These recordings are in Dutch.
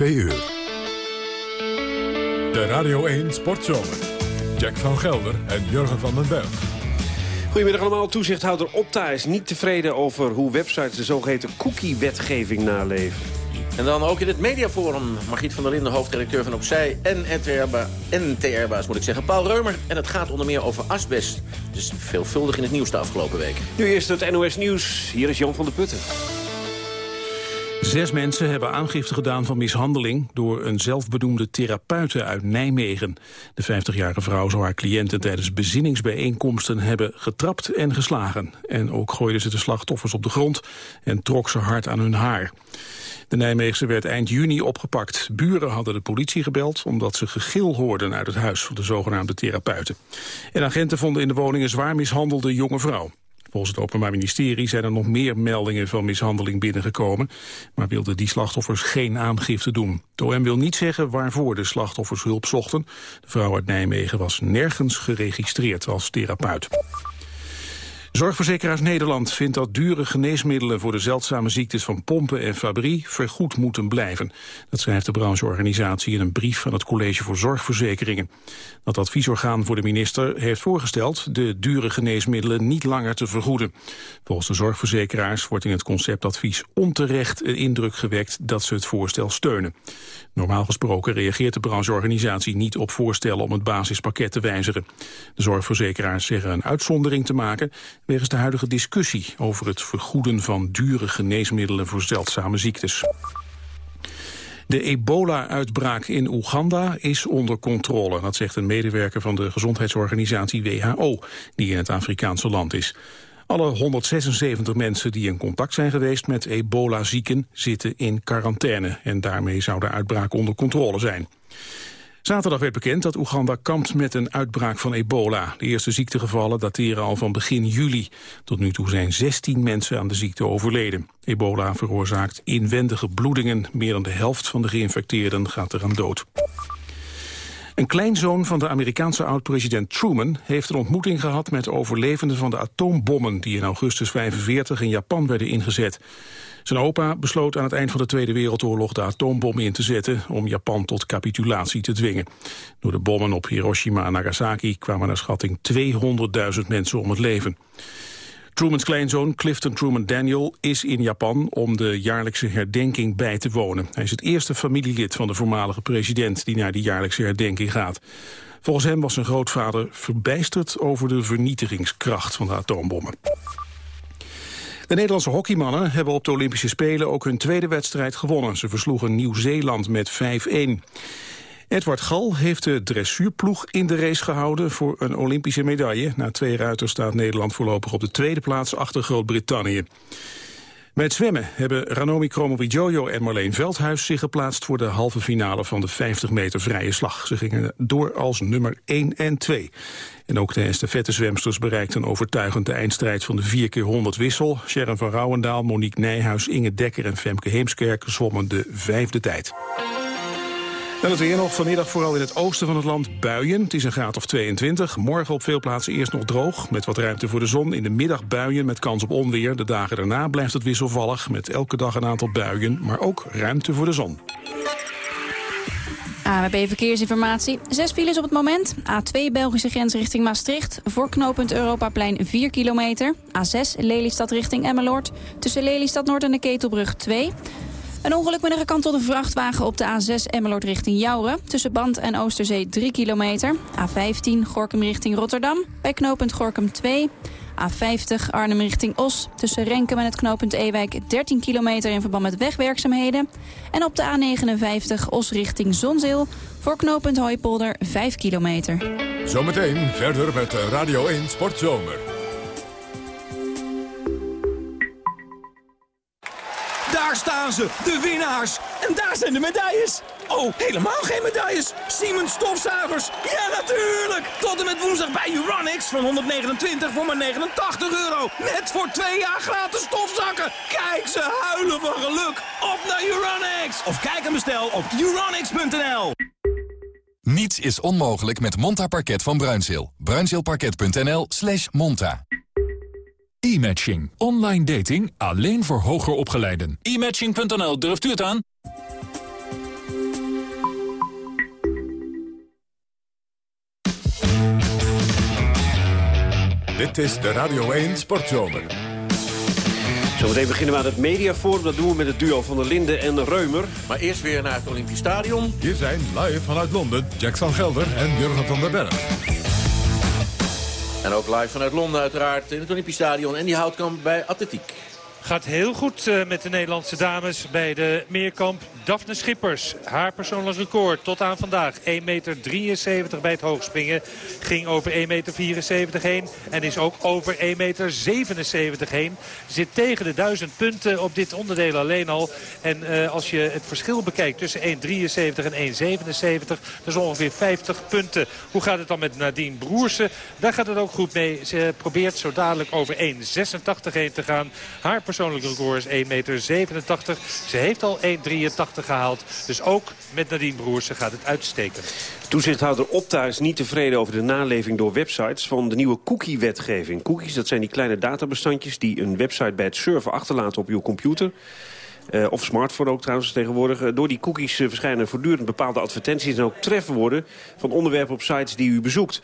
2 uur. De Radio 1 Sportzomer. Jack van Gelder en Jurgen van den Berg. Goedemiddag allemaal. Toezichthouder Opta is niet tevreden over hoe websites de zogeheten cookie-wetgeving naleven. En dan ook in het mediaforum Margriet van der Linden, hoofdredacteur van Opzij... en NTR-baas, moet ik zeggen, Paul Reumer. En het gaat onder meer over asbest. Dus veelvuldig in het nieuws de afgelopen week. Nu eerst het NOS Nieuws. Hier is Jan van der Putten. Zes mensen hebben aangifte gedaan van mishandeling door een zelfbenoemde therapeute uit Nijmegen. De 50-jarige vrouw zou haar cliënten tijdens bezinningsbijeenkomsten hebben getrapt en geslagen. En ook gooide ze de slachtoffers op de grond en trok ze hard aan hun haar. De Nijmeegse werd eind juni opgepakt. Buren hadden de politie gebeld omdat ze gegil hoorden uit het huis van de zogenaamde therapeuten. En agenten vonden in de woning een zwaar mishandelde jonge vrouw. Volgens het Openbaar Ministerie zijn er nog meer meldingen van mishandeling binnengekomen, maar wilden die slachtoffers geen aangifte doen. De OM wil niet zeggen waarvoor de slachtoffers hulp zochten. De vrouw uit Nijmegen was nergens geregistreerd als therapeut. Zorgverzekeraars Nederland vindt dat dure geneesmiddelen voor de zeldzame ziektes van pompen en fabrie vergoed moeten blijven. Dat schrijft de brancheorganisatie in een brief aan het College voor Zorgverzekeringen. Dat adviesorgaan voor de minister heeft voorgesteld de dure geneesmiddelen niet langer te vergoeden. Volgens de zorgverzekeraars wordt in het conceptadvies onterecht een indruk gewekt dat ze het voorstel steunen. Normaal gesproken reageert de brancheorganisatie niet op voorstellen om het basispakket te wijzigen. De zorgverzekeraars zeggen een uitzondering te maken wegens de huidige discussie over het vergoeden van dure geneesmiddelen voor zeldzame ziektes. De ebola-uitbraak in Oeganda is onder controle. Dat zegt een medewerker van de gezondheidsorganisatie WHO, die in het Afrikaanse land is. Alle 176 mensen die in contact zijn geweest met ebola-zieken zitten in quarantaine. En daarmee zou de uitbraak onder controle zijn. Zaterdag werd bekend dat Oeganda kampt met een uitbraak van ebola. De eerste ziektegevallen dateren al van begin juli. Tot nu toe zijn 16 mensen aan de ziekte overleden. Ebola veroorzaakt inwendige bloedingen. Meer dan de helft van de geïnfecteerden gaat eraan dood. Een kleinzoon van de Amerikaanse oud-president Truman heeft een ontmoeting gehad met overlevenden van de atoombommen die in augustus 45 in Japan werden ingezet. Zijn opa besloot aan het eind van de Tweede Wereldoorlog de atoombom in te zetten om Japan tot capitulatie te dwingen. Door de bommen op Hiroshima en Nagasaki kwamen naar schatting 200.000 mensen om het leven. Trumans kleinzoon Clifton Truman Daniel is in Japan om de jaarlijkse herdenking bij te wonen. Hij is het eerste familielid van de voormalige president die naar die jaarlijkse herdenking gaat. Volgens hem was zijn grootvader verbijsterd over de vernietigingskracht van de atoombommen. De Nederlandse hockeymannen hebben op de Olympische Spelen ook hun tweede wedstrijd gewonnen. Ze versloegen Nieuw-Zeeland met 5-1. Edward Gal heeft de dressuurploeg in de race gehouden voor een Olympische medaille. Na twee ruiters staat Nederland voorlopig op de tweede plaats achter Groot-Brittannië. Het zwemmen hebben Ranomi Kromowidjojo en Marleen Veldhuis zich geplaatst voor de halve finale van de 50 meter vrije slag. Ze gingen door als nummer 1 en 2. En ook de estafettezwemsters bereikten overtuigend de eindstrijd van de 4 keer 100 wissel. Sharon van Rouwendaal, Monique Nijhuis, Inge Dekker en Femke Heemskerk zwommen de vijfde tijd. Dan het weer nog vanmiddag vooral in het oosten van het land buien. Het is een graad of 22. Morgen op veel plaatsen eerst nog droog, met wat ruimte voor de zon. In de middag buien met kans op onweer. De dagen daarna blijft het wisselvallig, met elke dag een aantal buien. Maar ook ruimte voor de zon. AWB Verkeersinformatie. Zes files op het moment. A2 Belgische grens richting Maastricht. Voor knooppunt Europaplein 4 kilometer. A6 Lelystad richting Emmeloord. Tussen Lelystad Noord en de Ketelbrug 2. Een ongeluk met een gekantelde vrachtwagen op de A6 Emmeloord richting Jouren. Tussen Band en Oosterzee 3 kilometer. A15 Gorkum richting Rotterdam. Bij knooppunt Gorkum 2. A50 Arnhem richting Os. Tussen Renkum en het knooppunt Ewijk 13 kilometer in verband met wegwerkzaamheden. En op de A59 Os richting Zonzeel. Voor knooppunt Hooipolder 5 kilometer. Zometeen verder met Radio 1 Sportzomer. Daar staan ze, de winnaars. En daar zijn de medailles. Oh, helemaal geen medailles. Siemens stofzuigers. Ja, natuurlijk. Tot en met woensdag bij Uranix van 129 voor maar 89 euro. Net voor twee jaar gratis stofzakken. Kijk, ze huilen van geluk. Op naar Uranix. Of kijk en bestel op uranix.nl. Niets is onmogelijk met Monta Parket van Bruinzeel. Bruinzeelparket.nl slash monta. E-matching. Online dating alleen voor hoger opgeleiden. E-matching.nl, durft u het aan? Dit is de Radio 1 Sportzomer. Zometeen beginnen we aan het mediaforum. Dat doen we met het duo van de Linden en de Reumer. Maar eerst weer naar het Olympisch Stadion. Hier zijn live vanuit Londen Jack van Gelder en Jurgen van der Berg. En ook live vanuit Londen uiteraard in het Olympisch Stadion. En die houtkamp bij atletiek. Gaat heel goed eh, met de Nederlandse dames bij de meerkamp. Daphne Schippers, haar persoonlijk record tot aan vandaag. 1,73 meter bij het hoogspringen. Ging over 1,74 meter heen. En is ook over 1,77 meter heen. Zit tegen de 1000 punten op dit onderdeel alleen al. En uh, als je het verschil bekijkt tussen 1,73 en 1,77. Dat is ongeveer 50 punten. Hoe gaat het dan met Nadine Broersen? Daar gaat het ook goed mee. Ze probeert zo dadelijk over 1,86 heen te gaan. Haar persoonlijk record is 1,87 meter. Ze heeft al 1,83 gehaald. Dus ook met Nadine Broersen gaat het uitstekend. Toezichthouder Opta is niet tevreden over de naleving door websites van de nieuwe cookie-wetgeving. Cookies, dat zijn die kleine databestandjes die een website bij het surfen achterlaten op uw computer. Uh, of smartphone ook trouwens tegenwoordig. Uh, door die cookies uh, verschijnen voortdurend bepaalde advertenties... en ook trefwoorden van onderwerpen op sites die u bezoekt.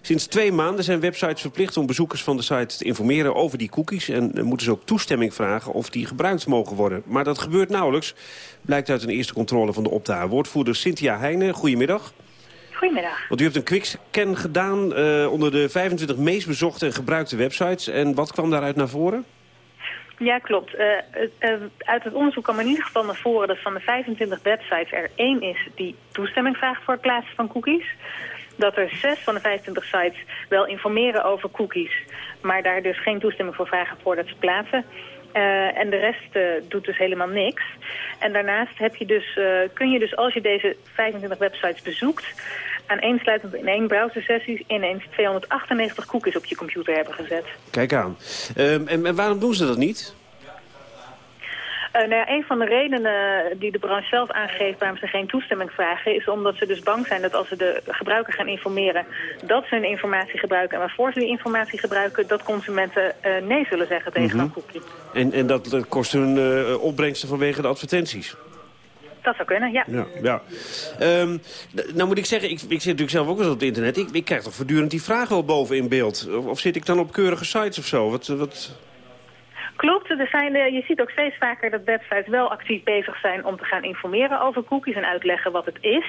Sinds twee maanden zijn websites verplicht om bezoekers van de site te informeren over die cookies. En moeten ze ook toestemming vragen of die gebruikt mogen worden. Maar dat gebeurt nauwelijks, blijkt uit een eerste controle van de Opta. Woordvoerder Cynthia Heijnen, goedemiddag. Goedemiddag. Want u heeft een quickscan gedaan uh, onder de 25 meest bezochte en gebruikte websites. En wat kwam daaruit naar voren? Ja, klopt. Uh, uh, uit het onderzoek kwam in ieder geval naar voren dat van de 25 websites er één is die toestemming vraagt voor het plaatsen van cookies dat er zes van de 25 sites wel informeren over cookies... maar daar dus geen toestemming voor vragen voordat ze plaatsen. Uh, en de rest uh, doet dus helemaal niks. En daarnaast heb je dus, uh, kun je dus als je deze 25 websites bezoekt... aaneensluitend in één browsersessie ineens 298 cookies op je computer hebben gezet. Kijk aan. En, en waarom doen ze dat niet? Uh, nou ja, een van de redenen die de branche zelf aangeeft waarom ze geen toestemming vragen... is omdat ze dus bang zijn dat als ze de gebruiker gaan informeren... dat ze hun informatie gebruiken. En waarvoor ze die informatie gebruiken... dat consumenten uh, nee zullen zeggen tegen mm -hmm. een cookie. En, en dat, kost hun uh, opbrengsten vanwege de advertenties? Dat zou kunnen, ja. ja, ja. Um, nou moet ik zeggen, ik, ik zit natuurlijk zelf ook eens op het internet. Ik, ik krijg toch voortdurend die vragen wel boven in beeld. Of, of zit ik dan op keurige sites of zo? Wat... wat... Klopt, er zijn, uh, je ziet ook steeds vaker dat websites wel actief bezig zijn om te gaan informeren over cookies en uitleggen wat het is.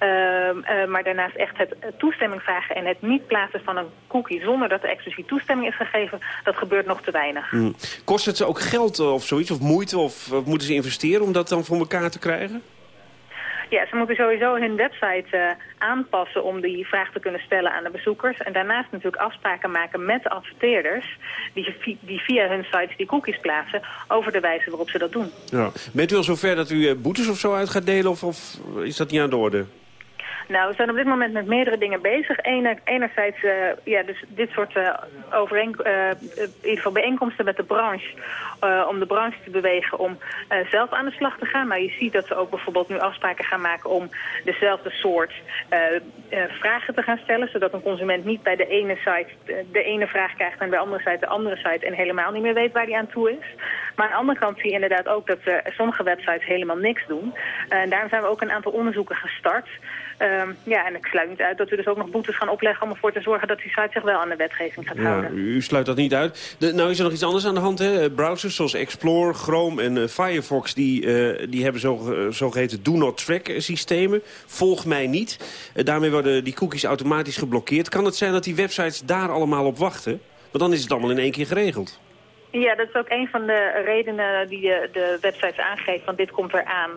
Uh, uh, maar daarnaast echt het toestemming vragen en het niet plaatsen van een cookie zonder dat er expliciet toestemming is gegeven, dat gebeurt nog te weinig. Hmm. Kost het ze ook geld of zoiets, of moeite, of, of moeten ze investeren om dat dan voor elkaar te krijgen? Ja, ze moeten sowieso hun website uh, aanpassen om die vraag te kunnen stellen aan de bezoekers. En daarnaast natuurlijk afspraken maken met de adverteerders... die, die via hun sites die cookies plaatsen over de wijze waarop ze dat doen. Ja. Bent u al zover dat u boetes of zo uit gaat delen of, of is dat niet aan de orde? Nou, we zijn op dit moment met meerdere dingen bezig. Ener, enerzijds, uh, ja, dus dit soort uh, overeenk uh, in ieder geval bijeenkomsten met de branche. om de branche te bewegen om zelf aan de slag te gaan. Maar je ziet dat ze ook bijvoorbeeld nu afspraken gaan maken om dezelfde soort vragen te gaan stellen. Zodat een consument niet bij de ene site de ene vraag krijgt en bij de andere site de andere site. En helemaal niet meer weet waar die aan toe is. Maar aan de andere kant zie je inderdaad ook dat sommige websites helemaal niks doen. en daarom zijn we ook een aantal onderzoeken gestart. Um, ja, en ik sluit niet uit dat we dus ook nog boetes gaan opleggen... om ervoor te zorgen dat die site zich wel aan de wetgeving gaat ja, houden. U sluit dat niet uit. De, nou is er nog iets anders aan de hand. Hè? Browsers zoals Explorer, Chrome en uh, Firefox... die, uh, die hebben zo, uh, zogeheten do-not-track systemen. Volg mij niet. daarmee worden die cookies automatisch geblokkeerd. Kan het zijn dat die websites daar allemaal op wachten? Want dan is het allemaal in één keer geregeld. Ja, dat is ook een van de redenen die de, de websites aangeeft, van dit komt eraan.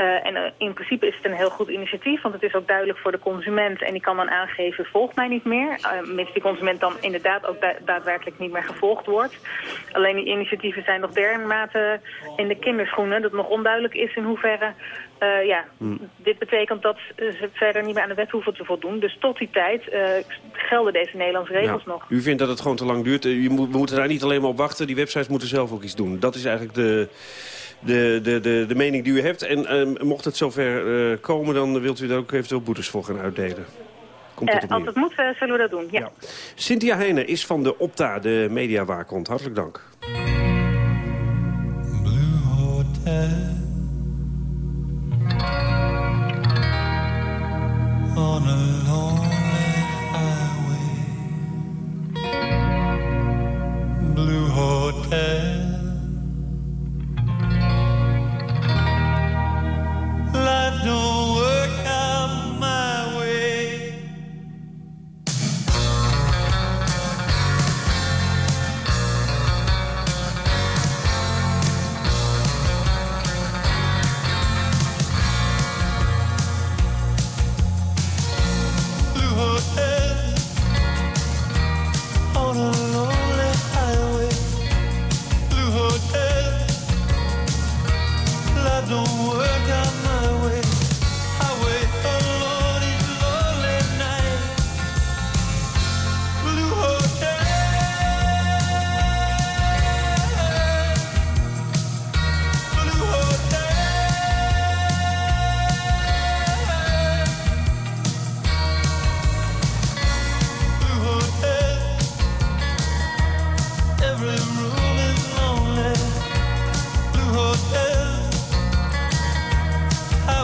Uh, en uh, in principe is het een heel goed initiatief, want het is ook duidelijk voor de consument. En die kan dan aangeven, volg mij niet meer. Uh, mits die consument dan inderdaad ook da daadwerkelijk niet meer gevolgd wordt. Alleen die initiatieven zijn nog dermate in de kinderschoenen... dat nog onduidelijk is in hoeverre uh, ja, hmm. dit betekent dat ze verder niet meer aan de wet hoeven te voldoen. Dus tot die tijd gelden deze Nederlandse regels ja. nog. U vindt dat het gewoon te lang duurt. Moet, we moeten daar niet alleen maar op wachten. Die websites moeten zelf ook iets doen. Dat is eigenlijk de, de, de, de, de mening die u hebt. En uh, mocht het zover uh, komen, dan wilt u daar ook eventueel boetes voor gaan uitdelen. Komt uh, als het moet, zullen we dat doen, ja. ja. Cynthia Heijnen is van de Opta, de mediawaakhond. Hartelijk dank. Blue Hotel. On a lonely highway out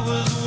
was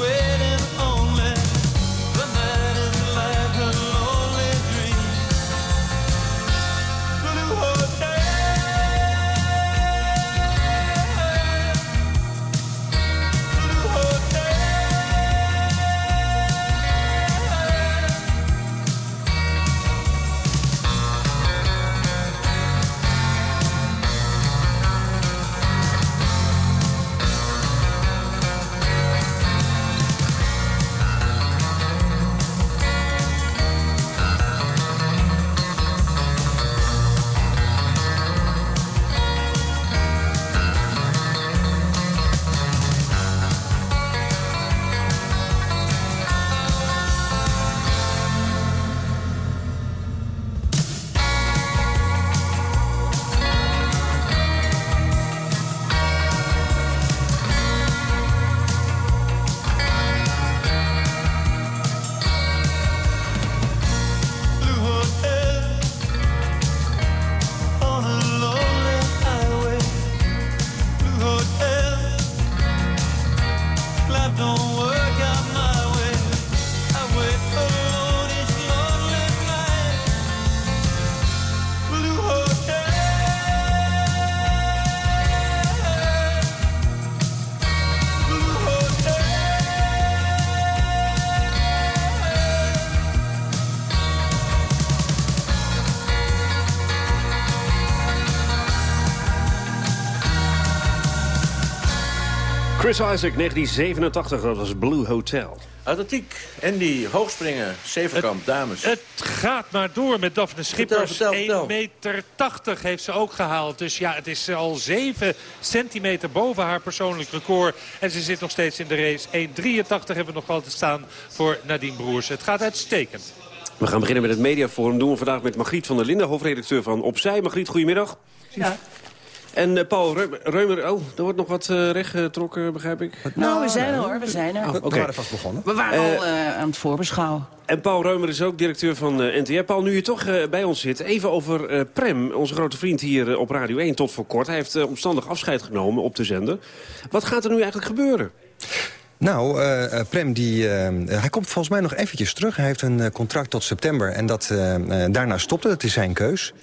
Chris Isaac, 1987, dat was Blue Hotel. Atletiek, Andy, hoogspringen, zevenkamp, dames. Het gaat maar door met Daphne Schippers. vertel, vertel. 1,80 meter heeft ze ook gehaald. Dus ja, het is al 7 centimeter boven haar persoonlijk record. En ze zit nog steeds in de race. 1,83 hebben we nog altijd staan voor Nadine Broers. Het gaat uitstekend. We gaan beginnen met het mediaforum. doen we vandaag met Margriet van der Linden, hoofdredacteur van Opzij. Margriet, goedemiddag. Ja. En eh, Paul Reu- Reumer, oh, er wordt nog wat eh rechtgetrokken, begrijp ik. Nou, we zijn er hoor, we zijn er. Oh. We waren vast begonnen. We waren Eh, al eh, aan het voorbeschouwen. En Paul Reumer is ook directeur van eh, NTR. Paul, nu je toch eh, bij ons zit, even over eh, Prem, onze grote vriend hier eh, op Radio 1 tot voor kort. Hij heeft eh, omstandig afscheid genomen op de zender. Wat gaat er nu eigenlijk gebeuren? Nou, eh, eh, Prem, die, eh, hij komt volgens mij nog eventjes terug. Hij heeft een contract tot september en dat, daarna stopt het. Het is zijn keus.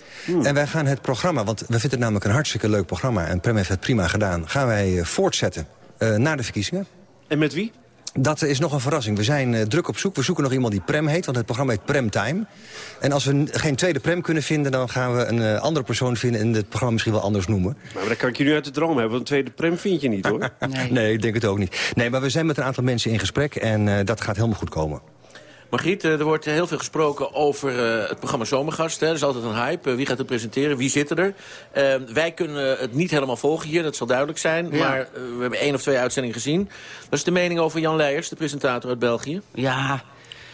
En wij gaan het programma, want we vinden het namelijk een hartstikke leuk programma... en Prem heeft het prima gedaan, gaan wij voortzetten na de verkiezingen. En met wie? Dat is nog een verrassing. We zijn eh, druk op zoek. We zoeken nog iemand die Prem heet, want het programma heet Prem Time. En als we geen tweede Prem kunnen vinden... dan gaan we een eh, andere persoon vinden en het programma misschien wel anders noemen. Maar dat kan ik je nu uit de droom hebben, want een tweede Prem vind je niet, hoor. Nee. ik denk het ook niet. Nee, maar we zijn met een aantal mensen in gesprek en eh, dat gaat helemaal goed komen. Margriet, eh, er wordt heel veel gesproken over eh, het programma Zomergast. Hè. Er is altijd een hype. Eh, wie gaat het presenteren? Wie zitten er? Eh, wij kunnen het niet helemaal volgen hier, dat zal duidelijk zijn. Ja. Maar we hebben één of twee uitzendingen gezien. Wat is de mening over Jan Leijers, de presentator uit België? Ja,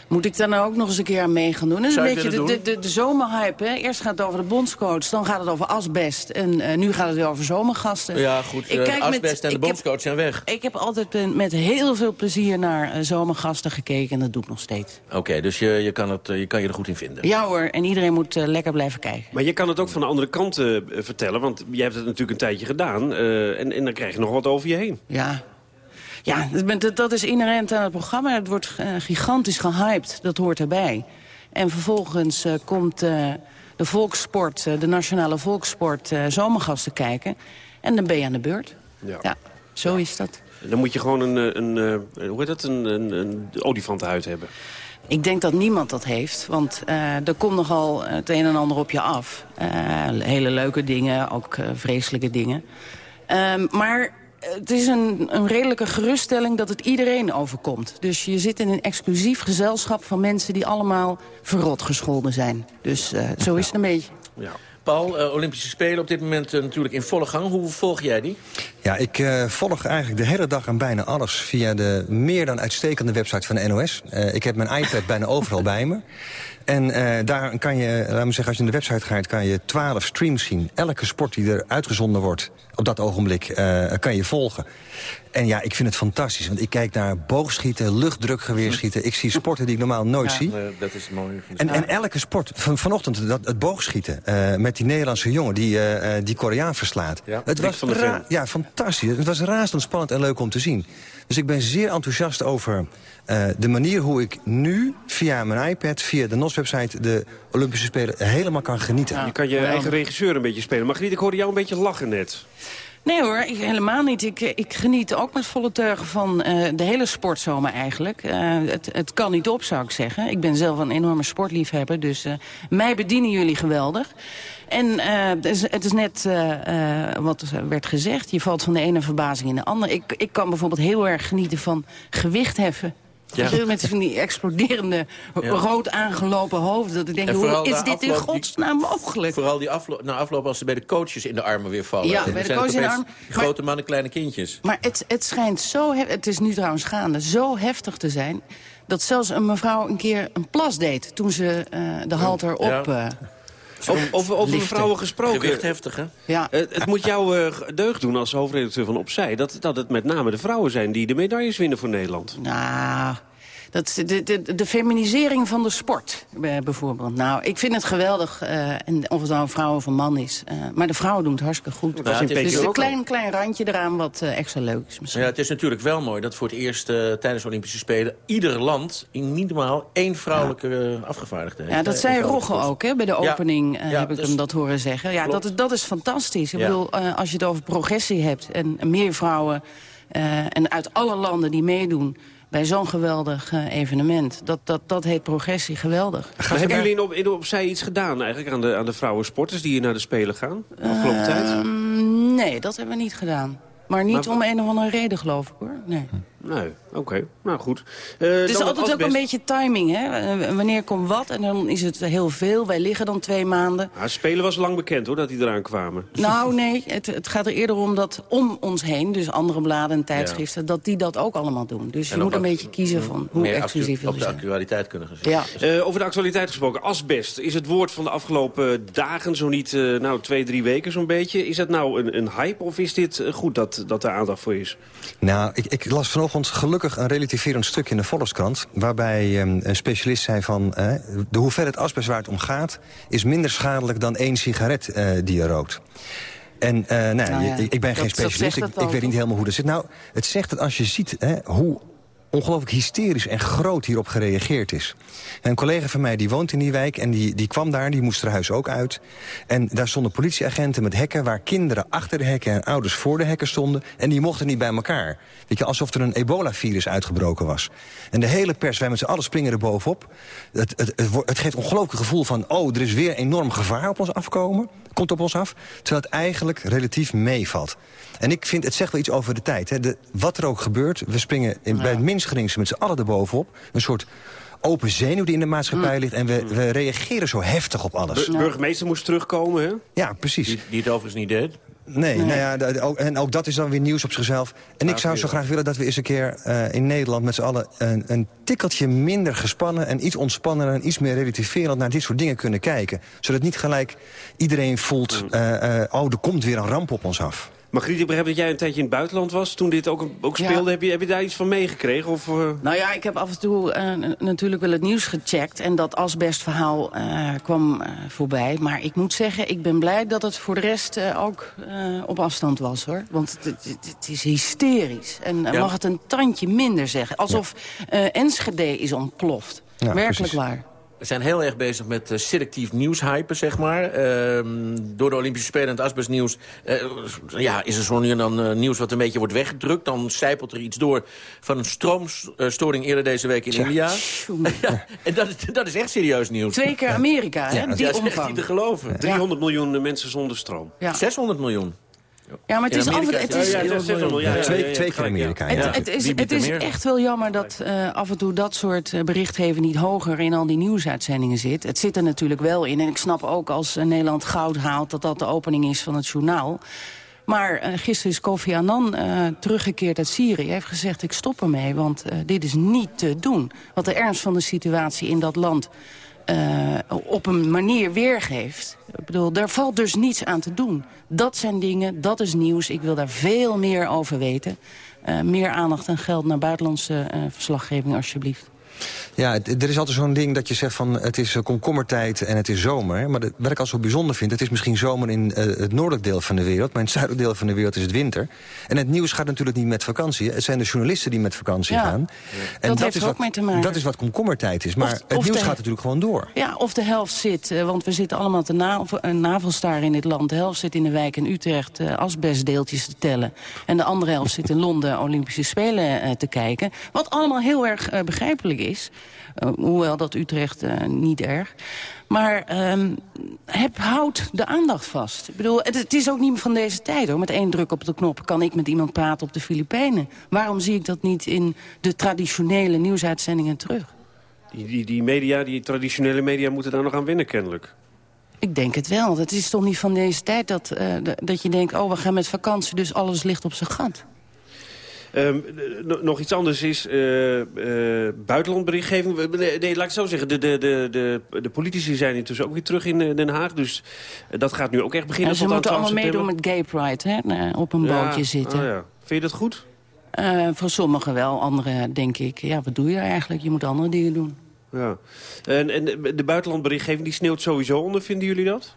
moet ik daar nou ook nog eens een keer aan mee gaan doen? Dat is Zou een je beetje de, de, de, de zomerhype. Hè? Eerst gaat het over de bondscoach, dan gaat het over asbest. En eh, nu gaat het weer over zomergasten. Ja, goed. Ik eh, kijk met- Asbest en de heb- bondscoach zijn weg. Ik heb altijd eh, met heel veel plezier naar zomergasten gekeken. En dat doe ik nog steeds. Oké, dus je, je, kan het, je kan je er goed in vinden. Ja hoor, en iedereen moet lekker blijven kijken. Maar je kan het ook van de andere kant eh, vertellen, want jij hebt het natuurlijk een tijdje gedaan. eh, en, en dan krijg je nog wat over je heen. Ja. Ja, dat- is inherent aan het programma. Het wordt eh, gigantisch gehyped, dat hoort erbij. En vervolgens eh, komt eh, de volkssport, de nationale volkssport, zomergasten kijken. En dan ben je aan de beurt. Ja. zo is dat. Dan moet je gewoon een, een, eh, hoe heet dat, een, een, een olifantenhuid hebben. Ik denk dat niemand dat heeft, want eh, er komt nogal het een en ander op je af. Hele leuke dingen, ook vreselijke dingen. Ehm, maar het is een, een redelijke geruststelling dat het iedereen overkomt. Dus je zit in een exclusief gezelschap van mensen die allemaal verrot gescholden zijn. Dus eh, zo is het een beetje. Paul, eh, Olympische Spelen op dit moment eh, natuurlijk in volle gang. Hoe volg jij die? Ja, ik eh, volg eigenlijk de hele dag en bijna alles via de meer dan uitstekende website van de NOS. Eh, ik heb mijn iPad bijna overal bij me. En eh, daar kan je, laat me zeggen, als je naar de website gaat... kan je twaalf streams zien. Elke sport die er uitgezonden wordt op dat ogenblik eh, kan je volgen. En ja, ik vind het fantastisch. Want ik kijk naar boogschieten, luchtdrukgeweerschieten. Ik zie sporten die ik normaal nooit zie. Eh, dat is mooi. En, en elke sport, van, vanochtend dat, het boogschieten... eh, met die Nederlandse jongen die die Koreaan verslaat. Ja, het was van ja, fantastisch. Het was razend spannend en leuk om te zien. Dus ik ben zeer enthousiast over eh, de manier hoe ik nu... via mijn iPad, via de NOS-website... de Olympische Spelen helemaal kan genieten. Je kan je eigen regisseur een beetje spelen. Margriet, ik hoorde jou een beetje lachen net. Nee hoor, ik, helemaal niet. Ik, eh, ik geniet ook met volle teugen van eh, de hele sportzomer eigenlijk. Eh, het, het kan niet op, zou ik zeggen. Ik ben zelf een enorme sportliefhebber, dus eh, mij bedienen jullie geweldig. En eh, het, is, het is net eh, eh, wat werd gezegd, je valt van de ene verbazing in de andere. Ik, ik kan bijvoorbeeld heel erg genieten van gewicht heffen. Ja. Met van die exploderende, Ja. rood aangelopen hoofden. Dat ik denk, En hoe is dit in godsnaam mogelijk? Vooral die aflo na afloop als ze bij de coaches in de armen weer vallen. Ja, bij de coaches in de armen. Maar- Grote mannen, kleine kindjes. Maar het, het schijnt zo, het is nu trouwens gaande, zo heftig te zijn... dat zelfs een mevrouw een keer een plas deed toen ze eh, de halter op... Ja. Eh, Over, over, vrouwen gesproken. Gewicht heftig, hè? ja. Het, het moet jou eh, deugd doen als hoofdredacteur van Opzij... Dat, dat het met name de vrouwen zijn die de medailles winnen voor Nederland. Nou, dat, is de, de, de feminisering van de sport eh, bijvoorbeeld. Nou, ik vind het geweldig, eh, en of het nou een vrouw of een man is. eh, maar de vrouwen doen het hartstikke goed. was in dus een klein, klein randje eraan wat eh, extra leuk is misschien. Ja, het is natuurlijk wel mooi dat voor het eerst tijdens de Olympische Spelen... ieder land in minimaal één vrouwelijke afgevaardigde heeft. Ja, dat zei Rogge ook, hè? bij de Ja. opening Ja, heb ik dus- hem dat horen zeggen. Ja, Klopt. dat, dat is fantastisch. Ik Ja. bedoel, als je het over progressie hebt en meer vrouwen... en uit alle landen die meedoen bij zo'n geweldig eh, evenement. Dat, dat, dat heet progressie, geweldig. Maar hebben jullie in, op, in Opzij iets gedaan eigenlijk aan de, aan de vrouwensporters... die hier naar de Spelen gaan de afgelopen tijd? Ehm, nee, dat hebben we niet gedaan. Maar niet Maar- om een of andere reden, geloof ik, hoor. Nee. Nee, oké. Nou goed. Eh, Het is altijd ook een beetje timing, hè? Eh, Wanneer komt wat? En dan is het heel veel. Wij liggen dan twee maanden. Ja, Spelen was lang bekend hoor, dat die eraan kwamen. Nou, nee, het, het gaat er eerder om dat om ons heen... dus andere bladen en tijdschriften, dat die dat ook allemaal doen. Dus je moet een beetje kiezen van hoe exclusief wil op je de zijn. actualiteit kunnen gezien. Ja. Eh, over de actualiteit gesproken, asbest is het woord van de afgelopen dagen, zo niet eh, nou, twee, drie weken zo'n beetje. Is dat nou een, een hype of is dit goed dat, dat er aandacht voor is? Nou, ik, ik las vanochtend gelukkig een relativerend stuk in de Volkskrant... waarbij ehm, een specialist zei van... eh, de hoeveelheid asbest waar het om gaat... is minder schadelijk dan één sigaret eh, die je rookt. En eh, nou, Nou ja, ik, ik ben geen specialist, ik, ik weet niet helemaal hoe dat zit. Nou, het zegt dat als je ziet hè, hoe ongelooflijk hysterisch en groot hierop gereageerd is. En een collega van mij die woont in die wijk en die, die kwam daar, die moest er huis ook uit. En daar stonden politieagenten met hekken waar kinderen achter de hekken en ouders voor de hekken stonden. En die mochten niet bij elkaar. Weet je, alsof er een ebola-virus uitgebroken was. En de hele pers, wij met z'n allen springen er bovenop. Het, het, het, het geeft een ongelooflijk gevoel van, oh, er is weer enorm gevaar op ons afkomen. Komt op ons af. Terwijl het eigenlijk relatief meevalt. En ik vind, het zegt wel iets over de tijd. Hè. De, wat er ook gebeurt, we springen in, bij het minst geringste met z'n allen erbovenop. Een soort open zenuw die in de maatschappij ligt. En we, we reageren zo heftig op alles. De burgemeester moest terugkomen, hè? Ja, precies. Die, die het overigens niet deed. Nee, Nou ja, ook, en ook dat is dan weer nieuws op zichzelf. En ik zou zo graag willen dat we eens een keer eh, in Nederland... met z'n allen een, een tikkeltje minder gespannen... en iets ontspannender en iets meer relativerend... naar dit soort dingen kunnen kijken. Zodat niet gelijk iedereen voelt... eh, eh, oh, er komt weer een ramp op ons af. Margriet, ik begrijp dat jij een tijdje in het buitenland was toen dit ook, ook Ja. speelde. Heb, je, heb je daar iets van meegekregen? Of, eh? Nou ja, ik heb af en toe eh, natuurlijk wel het nieuws gecheckt. En dat asbestverhaal eh, kwam eh, voorbij. Maar ik moet zeggen, ik ben blij dat het voor de rest eh, ook eh, op afstand was, hoor. Want het, het- het is hysterisch. En Ja. mag het een tandje minder zeggen. Alsof eh, Enschede is ontploft. Ja, Werkelijk precies. waar. We zijn heel erg bezig met eh, selectief nieuwshypen, zeg maar. Ehm, door de Olympische Spelen en het asbestnieuws... eh, ja, is er zo nu en dan eh, nieuws wat een beetje wordt weggedrukt. Dan sijpelt er iets door van een stroomstoring eerder deze week in India. Ja, en dat, is- dat is echt serieus nieuws. Twee keer Amerika, hè? Ja, Die dat is echt niet te geloven. 300 miljoen mensen zonder stroom. Ja. 600 miljoen. Ja, maar het is, af, Amerika het is is, Ja, ja, 600 miljoen. Ja, ja, twee keer. Amerika. Het, ja. het is, het is echt wel jammer dat eh, af en toe dat soort eh, berichtgeving niet hoger in al die nieuwsuitzendingen zit. Het zit er natuurlijk wel in. En ik snap ook als eh, Nederland goud haalt dat dat de opening is van het journaal. Maar gisteren is Kofi Annan eh, teruggekeerd uit Syrië. Hij heeft gezegd, ik stop ermee, want eh, dit is niet te doen. Wat de ernst van de situatie in dat land eh, op een manier weergeeft. Ik bedoel, daar valt dus niets aan te doen. Dat zijn dingen, dat is nieuws. Ik wil daar veel meer over weten. Eh, meer aandacht en geld naar buitenlandse eh, verslaggeving, alsjeblieft. Ja, het- er is altijd zo'n ding dat je zegt van het is eh, komkommertijd en het is zomer. Maar wat ik al zo bijzonder vind, het is misschien zomer in eh, het noordelijk deel van de wereld. Maar in het zuidelijk deel van de wereld is het winter. En het nieuws gaat natuurlijk niet met vakantie. Het zijn de journalisten die met vakantie Ja, gaan. dat heeft is er ook wat, mee te maken. Dat is wat komkommertijd is. Maar Of- het of nieuws de- gaat natuurlijk gewoon door. Ja, of de helft zit, eh, want we zitten allemaal te na navelstaren in dit land. De helft zit in de wijk in Utrecht eh, asbestdeeltjes te tellen. En de andere helft zit in Londen Olympische Spelen te kijken. Wat allemaal heel erg begrijpelijk is. Eh, hoewel dat Utrecht eh, niet erg. Maar ehm, heb, houd de aandacht vast. Ik bedoel, het, het is ook niet van deze tijd hoor. Met één druk op de knop kan ik met iemand praten op de Filipijnen. Waarom zie ik dat niet in de traditionele nieuwsuitzendingen terug? Die, die, die media, die traditionele media, moeten daar nog aan winnen kennelijk. Ik denk het wel. Het is toch niet van deze tijd dat, eh, dat je denkt... oh, we gaan met vakantie, dus alles ligt op zijn gat. Ehm, nog iets anders is eh, eh, buitenlandberichtgeving. Nee, nee, laat ik het zo zeggen. De, de, de, de, de politici zijn intussen ook weer terug in eh, Den Haag. Dus dat gaat nu ook echt beginnen. En ze moeten 12 allemaal meedoen met Gay Pride, hè? op een Ja, bootje zitten. oh ja. Vind je dat goed? Voor sommigen wel, anderen denk ik... ja, wat doe je eigenlijk? Je moet andere dingen doen. Ja. En, en de- de buitenlandberichtgeving die sneeuwt sowieso onder. Vinden jullie dat?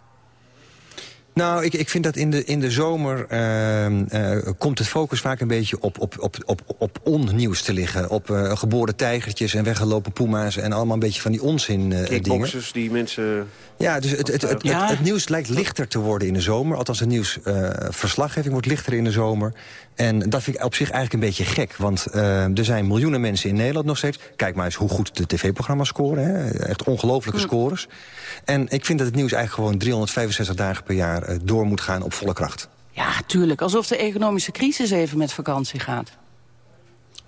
Nou, ik, ik vind dat in de, in de zomer ehm, eh, komt het focus vaak een beetje op, op, op, op, op onnieuws te liggen. Op eh, geboren tijgertjes en weggelopen puma's en allemaal een beetje van die onzin eh, dingen. Kickboxers die mensen... Ja, dus het, het, het, Ja. het, het nieuws lijkt lichter te worden in de zomer. Althans, het nieuwsverslaggeving wordt lichter in de zomer. En dat vind ik op zich eigenlijk een beetje gek. Want eh, er zijn miljoenen mensen in Nederland nog steeds. Kijk maar eens hoe goed de tv-programma's scoren. Hè? Echt ongelofelijke scores. En ik vind dat het nieuws eigenlijk gewoon 365 dagen per jaar... eh, door moet gaan op volle kracht. Ja, tuurlijk. Alsof de economische crisis even met vakantie gaat.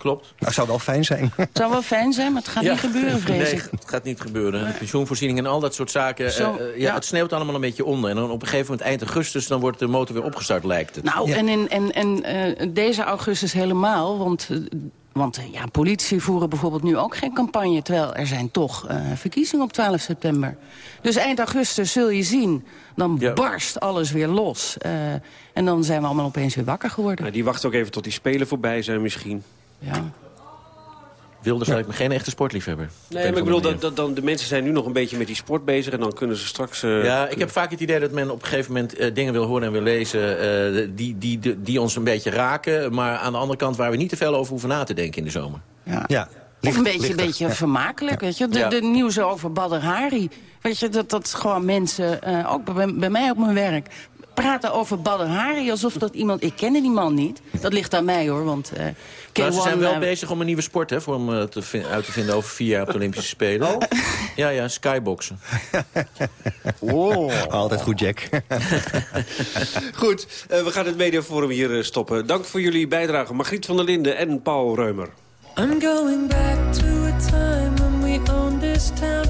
Klopt. Nou, zou wel fijn zijn. Het zou wel fijn zijn, maar het gaat Ja. niet gebeuren, vrees Nee, het gaat niet gebeuren. De pensioenvoorziening en al dat soort zaken. Zo, eh, eh, ja, ja. Het sneeuwt allemaal een beetje onder. En dan op een gegeven moment eind augustus... dan wordt de motor weer opgestart, lijkt het. Nou, en, in, en, en eh, deze augustus helemaal, want... want ja, politici voeren bijvoorbeeld nu ook geen campagne... terwijl er zijn toch eh, verkiezingen op 12 september. Dus eind augustus zul je zien, dan barst alles weer los. Eh, en dan zijn we allemaal opeens weer wakker geworden. Nou, die wachten ook even tot die spelen voorbij zijn misschien. Ja. Wilders lijkt me geen echte sportliefhebber. Nee, maar ik bedoel, dat, dat, dan, de mensen zijn nu nog een beetje met die sport bezig... en dan kunnen ze straks... eh, Ja, ik heb vaak het idee dat men op een gegeven moment eh, dingen wil horen en wil lezen... eh, die, die, die, die ons een beetje raken. Maar aan de andere kant waar we niet te veel over hoeven na te denken in de zomer. Ja. Ja. Of een beetje, beetje vermakelijk, weet je. De, Ja. de nieuws over Badr Hari. Weet je, dat, dat gewoon mensen, eh, ook bij, bij mij op mijn werk... praten over Badr Hari alsof dat iemand... Ik kende die man niet. Dat ligt aan mij, hoor, want... eh Maar ze zijn K1, wel bezig om een nieuwe sport hè, voor hem eh, te uit te vinden over vier jaar op de Olympische Spelen. Ja, ja, skyboxen. Altijd goed, Jack. Goed, eh, we gaan het mediaforum hier stoppen. Dank voor jullie bijdrage, Margriet van der Linden en Paul Reumer. I'm going back to a time when we owned this town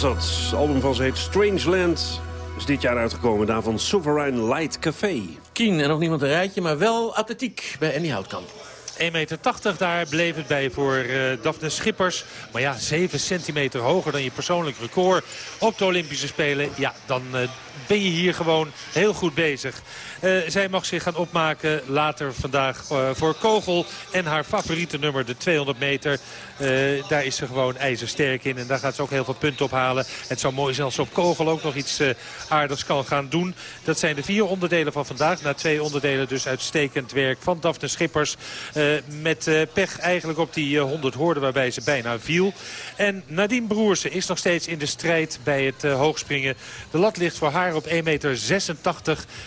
was dat. Het album van ze heet Strange Land. Is dit jaar uitgekomen. Daarvan Sovereign Light Café. Kien en nog niemand een rijtje, maar wel atletiek bij Andy Houtkamp. 1,80 meter, daar bleef het bij voor uh, Daphne Schippers. Maar ja, 7 centimeter hoger dan je persoonlijk record op de Olympische Spelen. Ja, dan uh, ben je hier gewoon heel goed bezig. Uh, zij mag zich gaan opmaken later vandaag uh, voor Kogel. En haar favoriete nummer, de 200 meter. Uh, daar is ze gewoon ijzersterk in. En daar gaat ze ook heel veel punten op halen. Het zou mooi zijn als ze op Kogel ook nog iets aardigs kan gaan doen. Dat zijn de vier onderdelen van vandaag. Na twee onderdelen dus uitstekend werk van Daphne Schippers. met pech eigenlijk op die 100 hoorden waarbij ze bijna viel. En Nadine Broersen is nog steeds in de strijd bij het hoogspringen. De lat ligt voor haar op 1,86 meter.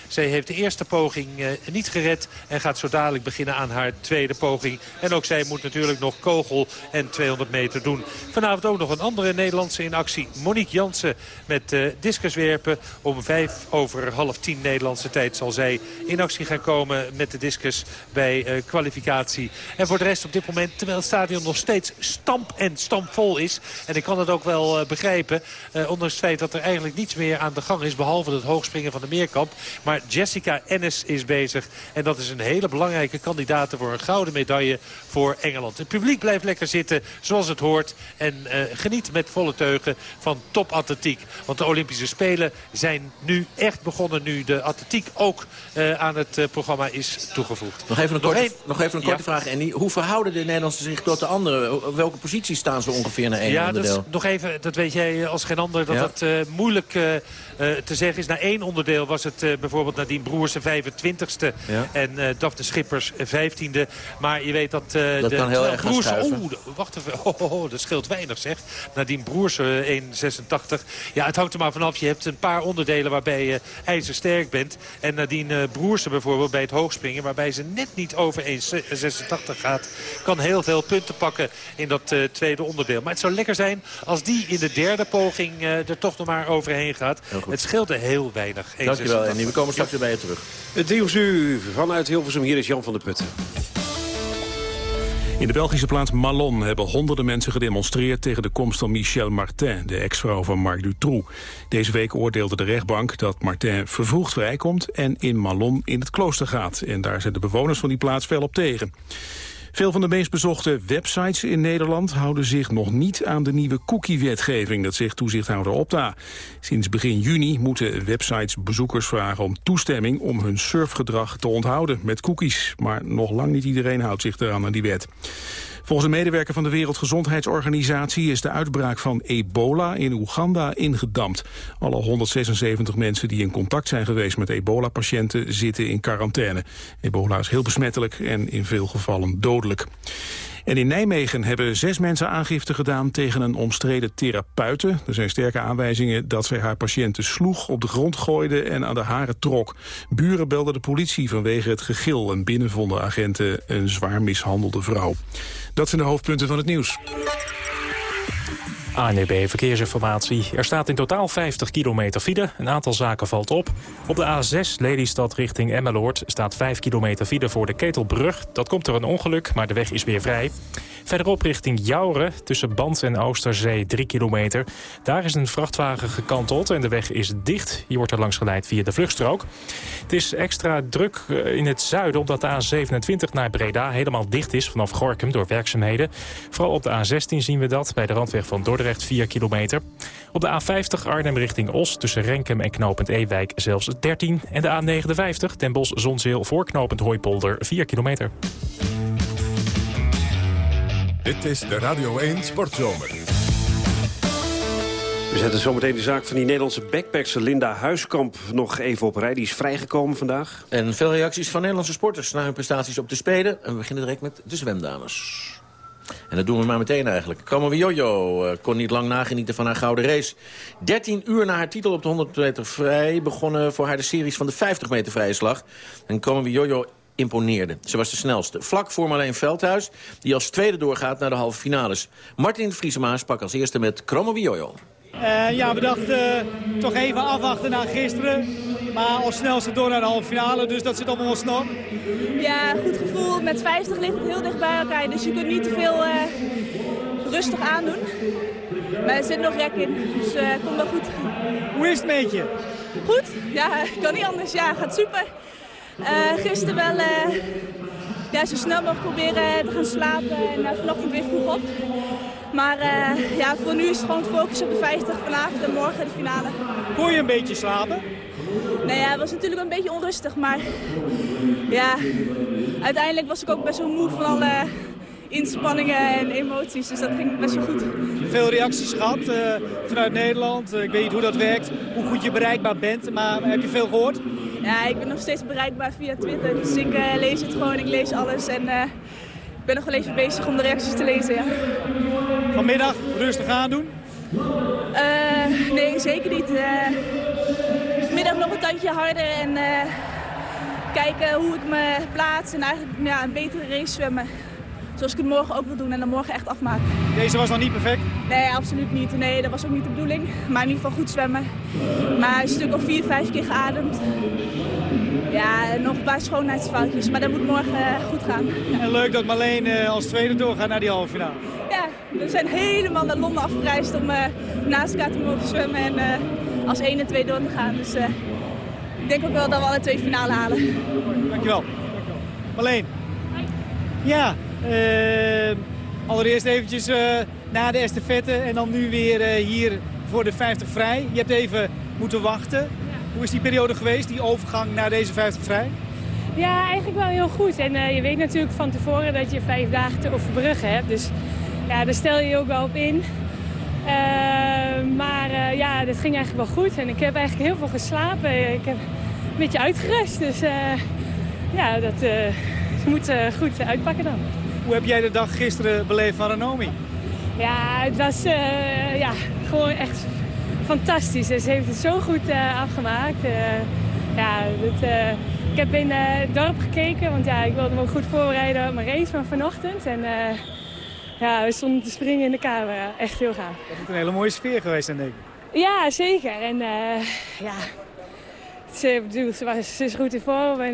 Zij heeft de eerste poging uh, niet gered. En gaat zo dadelijk beginnen aan haar tweede poging. En ook zij moet natuurlijk nog kogel en 200 meter doen. Vanavond ook nog een andere Nederlandse in actie. Monique Jansen met uh, discuswerpen. Om vijf over half tien Nederlandse tijd zal zij in actie gaan komen met de discus bij uh, kwalificatie. En voor de rest op dit moment, terwijl het stadion nog steeds stamp en stampvol is. En ik kan het ook wel begrijpen. ondanks het feit dat er eigenlijk niets meer aan de gang is. Het hoogspringen van de meerkamp. Maar Jessica Ennis is bezig. En dat is een hele belangrijke kandidaat voor een gouden medaille voor Engeland. Het publiek blijft lekker zitten zoals het hoort. En uh, geniet met volle teugen van topatletiek. Want de Olympische Spelen zijn nu echt begonnen. Nu de atletiek ook uh, aan het uh, programma is toegevoegd. Nog even een korte, nog, nog even een korte ja. vraag. Hoe verhouden de Nederlanders zich tot de anderen? Welke positie staan ze ongeveer naar één ja, onderdeel? Nog even, dat weet jij als geen ander, dat ja. het moeilijk te zeggen is. Na één onderdeel was het bijvoorbeeld Nadine Broers 25ste. Ja. En uh, Daphne Schippers 15e. Maar je weet dat... Dat de, kan heel erg Broers, Oeh, wacht even. Oh, oh, oh, dat scheelt weinig zeg. Nadien Broers uh, 1,86. Ja, het hangt er maar vanaf. Je hebt een paar onderdelen waarbij je ijzersterk bent. En Nadien uh, Broersen bijvoorbeeld bij het hoogspringen... waarbij ze net niet over 1,86 gaat... kan heel veel punten pakken in dat uh, tweede onderdeel. Maar het zou lekker zijn als die in de derde poging uh, er toch nog maar overheen gaat. Het scheelt er heel weinig. Dankjewel, Andy. We komen straks weer bij je terug. Het nieuws u vanuit Hilversum. Hier is Jan van der Putten. In de Belgische plaats Malon hebben honderden mensen gedemonstreerd tegen de komst van Michel Martin, de ex-vrouw van Marc Dutroux. Deze week oordeelde de rechtbank dat Martin vervroegd vrijkomt en in Malon in het klooster gaat. En daar zijn de bewoners van die plaats fel op tegen. Veel van de meest bezochte websites in Nederland houden zich nog niet aan de nieuwe cookie-wetgeving, dat zegt toezichthouder Opta. Sinds begin juni moeten websites bezoekers vragen om toestemming om hun surfgedrag te onthouden met cookies. Maar nog lang niet iedereen houdt zich eraan aan die wet. Volgens een medewerker van de Wereldgezondheidsorganisatie is de uitbraak van ebola in Oeganda ingedampt. Alle 176 mensen die in contact zijn geweest met ebola-patiënten zitten in quarantaine. Ebola is heel besmettelijk en in veel gevallen dodelijk. En in Nijmegen hebben zes mensen aangifte gedaan tegen een omstreden therapeute. Er zijn sterke aanwijzingen dat zij haar patiënten sloeg, op de grond gooide en aan de haren trok. Buren belden de politie vanwege het gegil en binnen vonden agenten een zwaar mishandelde vrouw. Dat zijn de hoofdpunten van het nieuws. ANEB Verkeersinformatie. Er staat in totaal 50 kilometer file. Een aantal zaken valt op. Op de A6 Lelystad richting Emmeloord staat 5 kilometer file voor de Ketelbrug. Dat komt door een ongeluk, maar de weg is weer vrij. Verderop richting Jouren, tussen Band en Oosterzee, 3 kilometer. Daar is een vrachtwagen gekanteld en de weg is dicht. Je wordt er langs geleid via de vluchtstrook. Het is extra druk in het zuiden omdat de A27 naar Breda helemaal dicht is vanaf Gorkum door werkzaamheden. Vooral op de A16 zien we dat bij de randweg van Dordrecht 4 kilometer. Op de A50 Arnhem richting Os tussen Renkum en Knopend Ewijk zelfs 13. En de A59 Den Bosch-Zonzeel voor Knopend Hooipolder 4 kilometer. Dit is de Radio 1 Sportzomer. We zetten zometeen de zaak van die Nederlandse backpackster Linda Huiskamp nog even op rij. Die is vrijgekomen vandaag. En veel reacties van Nederlandse sporters naar hun prestaties op de Spelen. En we beginnen direct met de zwemdames. En dat doen we maar meteen eigenlijk. Komen we uh, kon niet lang nagenieten van haar gouden race. 13 uur na haar titel op de 100 meter vrij... begonnen voor haar de series van de 50 meter vrije slag. En komen we imponeerde. Ze was de snelste. Vlak voor Marleen Veldhuis, die als tweede doorgaat naar de halve finales. Martin Vriesema sprak als eerste met Kromo. Uh, ja, we dachten uh, toch even afwachten na gisteren. Maar als snelste door naar de halve finale, dus dat zit allemaal wel snel. Ja, goed gevoel. Met 50 ligt het heel dicht bij elkaar, dus je kunt niet te veel uh, rustig aandoen. Maar er zit nog rek in, dus komt wel goed. Hoe is het met je? Goed, ja, kan niet anders. Ja, gaat super. Gisteren wel ja, zo snel mogelijk proberen te gaan slapen en vanochtend weer vroeg op. Maar ja, voor nu is het gewoon focus op de 50 vanavond en morgen de finale. Kon je een beetje slapen? Nou ja, het was natuurlijk een beetje onrustig, maar ja, uiteindelijk was ik ook best wel moe van alle inspanningen en emoties. Dus dat ging best wel goed. Veel reacties gehad uh, vanuit Nederland. Uh, ik weet niet hoe dat werkt, hoe goed je bereikbaar bent. Maar heb je veel gehoord? Ja, ik ben nog steeds bereikbaar via Twitter. Dus ik uh, lees het gewoon, ik lees alles. En ben nog wel even bezig om de reacties te lezen, ja. Vanmiddag rustig aan doen? nee, zeker niet. vanmiddag nog een tandje harder en kijken hoe ik me plaats. En eigenlijk ja, een betere race zwemmen. Zoals ik het morgen ook wil doen en dan morgen echt afmaken. Deze was nog niet perfect? Nee, absoluut niet. Nee, dat was ook niet de bedoeling. Maar in ieder geval goed zwemmen. Maar een stuk of vier, vijf keer geademd. Ja, nog een paar schoonheidsfoutjes. Maar dat moet morgen uh, goed gaan. Ja. En leuk dat Marleen uh, als tweede doorgaat naar die halve finale. Ja, we zijn helemaal naar Londen afgereisd om uh, naast elkaar te mogen zwemmen. En als één en twee door te gaan. Dus ik denk ook wel dat we alle twee finale halen. Dankjewel. Dankjewel. Marleen. Ja, allereerst eventjes uh, na de estafette en dan nu weer uh, hier voor de 50 vrij. Je hebt even moeten wachten. Hoe is die periode geweest, die overgang naar deze 50 vrij? Ja, eigenlijk wel heel goed. En je weet natuurlijk van tevoren dat je vijf dagen te overbruggen hebt. Dus ja, daar stel je je ook wel op in. maar ja, dat ging eigenlijk wel goed. En ik heb eigenlijk heel veel geslapen. Ik heb een beetje uitgerust. Dus ja, dat moet goed uitpakken dan. Hoe heb jij de dag gisteren beleefd van Ranomi? Ja, het was uh, ja, gewoon echt fantastisch. Ze heeft het zo goed uh, afgemaakt. Uh, ja, het, ik heb in het dorp gekeken, want ja, ik wilde me ook goed voorbereiden op mijn race van vanochtend. En ja, we stonden te springen in de camera. Echt heel gaaf. Dat is een hele mooie sfeer geweest, denk ik. Ja, zeker. En ja, ze, bedoel, ze, was, ze is goed in vorm en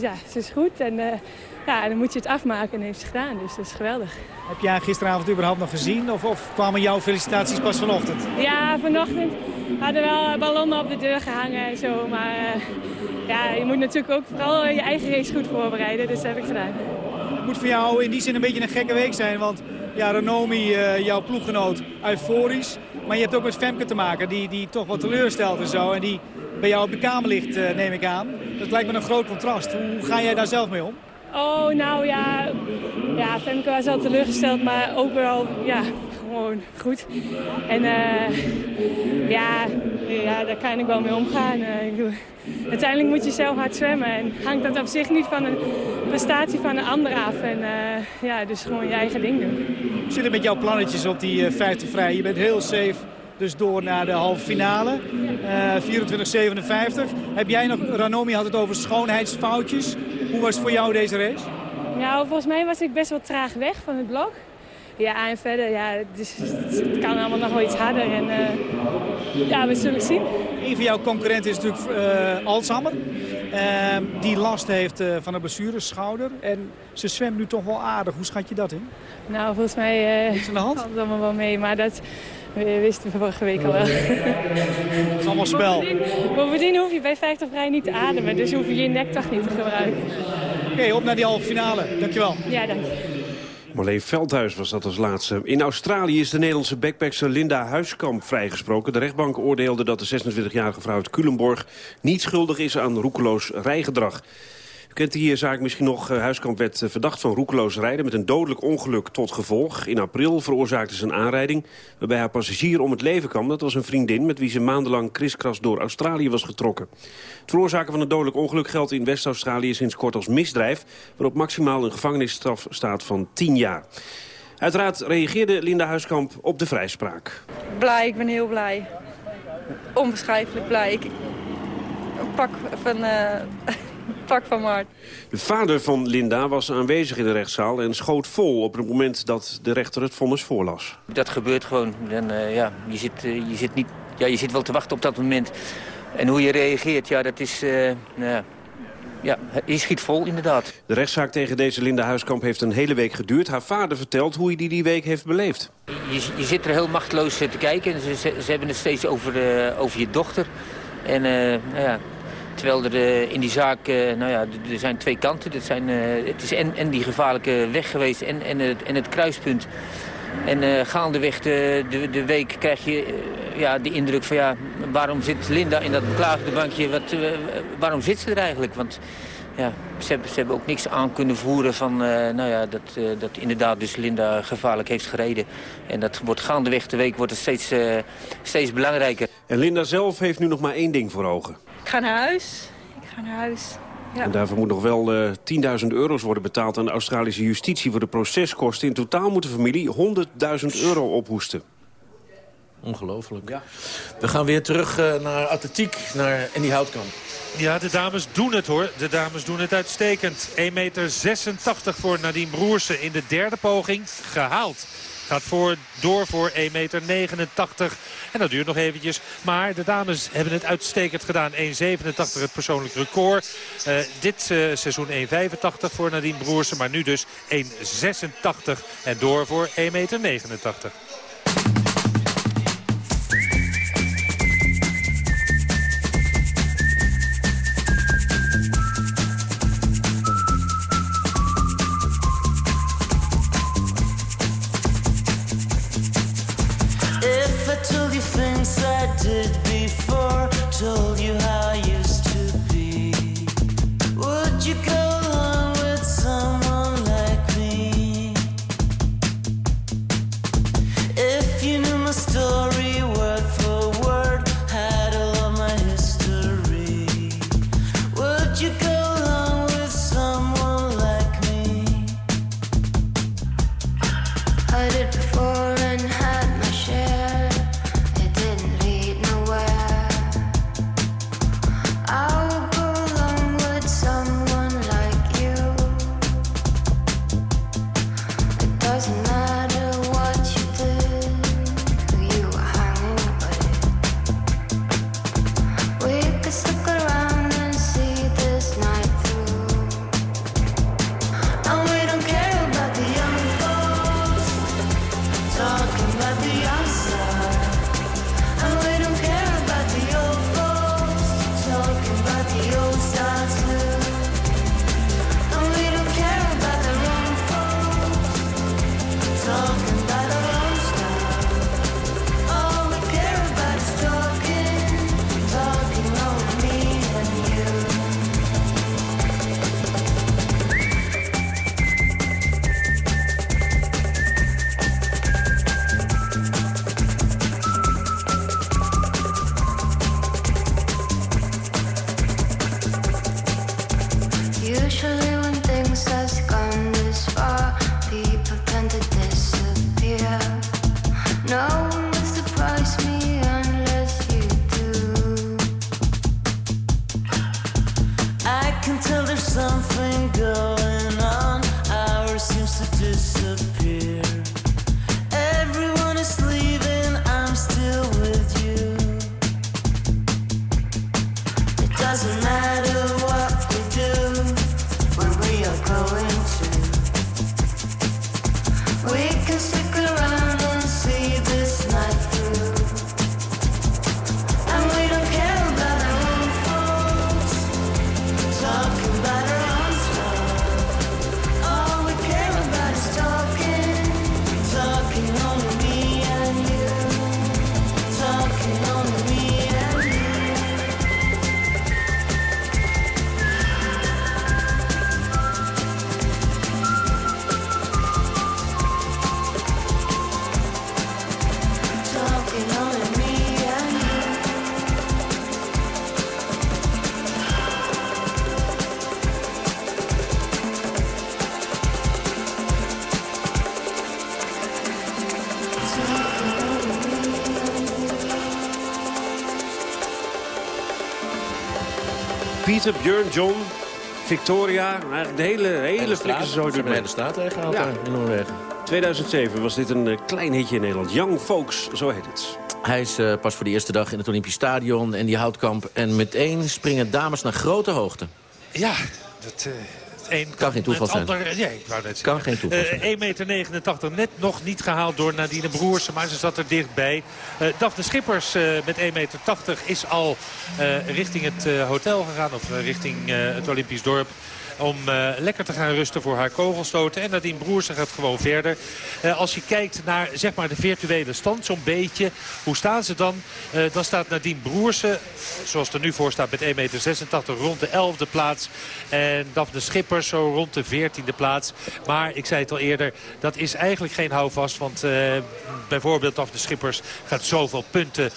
ja, ze is goed. En ja, dan moet je het afmaken en heeft ze gedaan. Dus dat is geweldig. Heb jij gisteravond überhaupt nog gezien? Of, of kwamen jouw felicitaties pas vanochtend? Ja, vanochtend hadden wel ballonnen op de deur gehangen en zo. Maar uh, ja, je moet natuurlijk ook vooral je eigen race goed voorbereiden. Dus dat heb ik gedaan. Het moet voor jou in die zin een beetje een gekke week zijn. Want ja, Renomi, uh, jouw ploeggenoot, euforisch. Maar je hebt ook met Femke te maken, die, die toch wat teleurstelt en zo. En die bij jou op de kamer ligt, uh, neem ik aan. Dat lijkt me een groot contrast. Hoe ga jij daar zelf mee om? Oh, nou ja, ja, Femke was al teleurgesteld, maar ook wel, ja, gewoon goed. En uh, ja, ja, daar kan ik wel mee omgaan. Uh, uiteindelijk moet je zelf hard zwemmen en hangt dat op zich niet van een prestatie van een ander af. En uh, ja, dus gewoon je eigen ding doen. Hoe zit het met jouw plannetjes op die 50 vrij? Je bent heel safe dus door naar de halve finale. Uh, 24-57. Heb jij nog, Ranomi had het over schoonheidsfoutjes. Hoe was het voor jou deze race? Nou, volgens mij was ik best wel traag weg van het blok. Ja, en verder, ja, dus, het kan allemaal nog wel iets harder. En uh, ja, we zullen zien. Een van jouw concurrenten is natuurlijk uh, Alzheimer. Uh, die last heeft uh, van een blessure, schouder. En ze zwemt nu toch wel aardig. Hoe schat je dat in? Nou, volgens mij uh, Iets aan de hand? allemaal wel mee. Maar dat wisten we vorige week al wel. Het is allemaal spel. Bovendien, bovendien hoef je bij 50 vrij niet te ademen. Dus hoef je je nek toch niet te gebruiken. Oké, okay, op naar die halve finale. Dankjewel. Ja, dank je. Marleen Veldhuis was dat als laatste. In Australië is de Nederlandse backpackster Linda Huiskamp vrijgesproken. De rechtbank oordeelde dat de 26-jarige vrouw uit Culemborg... niet schuldig is aan roekeloos rijgedrag. U kent die zaak misschien nog. Huiskamp werd verdacht van roekeloos rijden... met een dodelijk ongeluk tot gevolg. In april veroorzaakte ze een aanrijding... waarbij haar passagier om het leven kwam. Dat was een vriendin met wie ze maandenlang kriskras door Australië was getrokken. Het veroorzaken van een dodelijk ongeluk geldt in West-Australië... sinds kort als misdrijf... waarop maximaal een gevangenisstraf staat van 10 jaar. Uiteraard reageerde Linda Huiskamp op de vrijspraak. Blij, ik ben heel blij. Onbeschrijfelijk blij. Ik pak van... pak van Mart. De vader van Linda was aanwezig in de rechtszaal en schoot vol op het moment dat de rechter het vonnis voorlas. Dat gebeurt gewoon. Dan, uh, ja, je, zit, uh, je, zit niet, ja, je zit wel te wachten op dat moment. En hoe je reageert, ja, dat is... Uh, nou, ja, je schiet vol inderdaad. De rechtszaak tegen deze Linda Huiskamp heeft een hele week geduurd. Haar vader vertelt hoe hij die, die week heeft beleefd. Je, je zit er heel machteloos eh, te kijken. En ze, ze, ze hebben het steeds over, eh, over je dochter. En eh, nou ja, terwijl er eh, in die zaak, eh, nou ja, er- zijn twee kanten. Dat zijn, eh, het is en, en die gevaarlijke weg geweest en, en, het, het kruispunt. En gaandeweg de, de, de week krijg je ja, de indruk van... ja, waarom zit Linda in dat beklaagde bankje? Wat, waarom zit ze er eigenlijk? Want ja, ze, hebben, ook niks aan kunnen voeren van... nou ja, dat, dat inderdaad dus Linda gevaarlijk heeft gereden. En dat wordt gaandeweg de week wordt het steeds, steeds belangrijker. En Linda zelf heeft nu nog maar één ding voor ogen. Ik ga naar huis. Ik ga naar huis. Ja. En daarvoor moet nog wel eh 10.000 euro's worden betaald aan de Australische justitie voor de proceskosten. In totaal moet de familie 100.000 euro ophoesten. Ongelooflijk. Ja. We gaan weer terug eh, naar atletiek, naar Andy Houtkamp. Ja, de dames doen het hoor. De dames doen het uitstekend. 1,86 meter voor Nadine Broersen in de derde poging gehaald. Gaat voor, door voor 1,89 meter. En dat duurt nog eventjes. Maar de dames hebben het uitstekend gedaan. 1,87 het persoonlijk record. Eh, dit eh, seizoen 1,85 voor Nadine Broersen. Maar nu dus 1,86 en door voor 1,89 meter. Pieter, Björn, John, Victoria. Eigenlijk de hele, hele flikke Ze zo hebben een hele straat leeggehaald Ja. daar in Noorwegen. 2007 was dit een eh, klein hitje in Nederland. Young Folks, zo heet het. Hij is eh, pas voor de eerste dag in het Olympisch Stadion en die houtkamp. En meteen springen dames naar grote hoogte. Ja, dat... eh, het een Kan geen toeval het zijn. ander- nee, ik wou net Kan geen toeval Eh, zijn. 1,89 meter net nog niet gehaald door Nadine Broersen, maar ze zat er dichtbij. Eh Daphne Schippers eh, met 1,80 meter is al richting het hotel gegaan of richting het Olympisch dorp om eh, lekker te gaan rusten voor haar kogelstoten. En Nadine Broersen gaat gewoon verder. Eh, als je kijkt naar zeg maar, de virtuele stand zo'n beetje, hoe staan ze dan? Eh, dan staat Nadine Broersen, zoals er nu voor staat met 1,86 meter, rond de 11e plaats. En Daphne Schippers zo rond de 14e plaats. Maar ik zei het al eerder, dat is eigenlijk geen houvast. Want eh, bijvoorbeeld Daphne Schippers gaat zoveel punten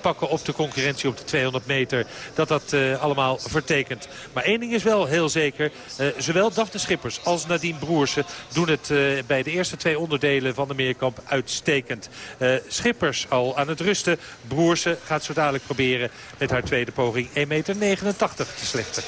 pakken op de concurrentie op de 200 meter. Dat dat allemaal vertekent. Maar één ding is wel heel zeker. Eh, zowel Daphne Schippers als Nadine Broersen doen het eh, bij de eerste twee onderdelen van de meerkamp uitstekend. Eh, Schippers al aan het rusten. Broersen gaat zo dadelijk proberen met haar tweede poging 1,89 meter te slechten.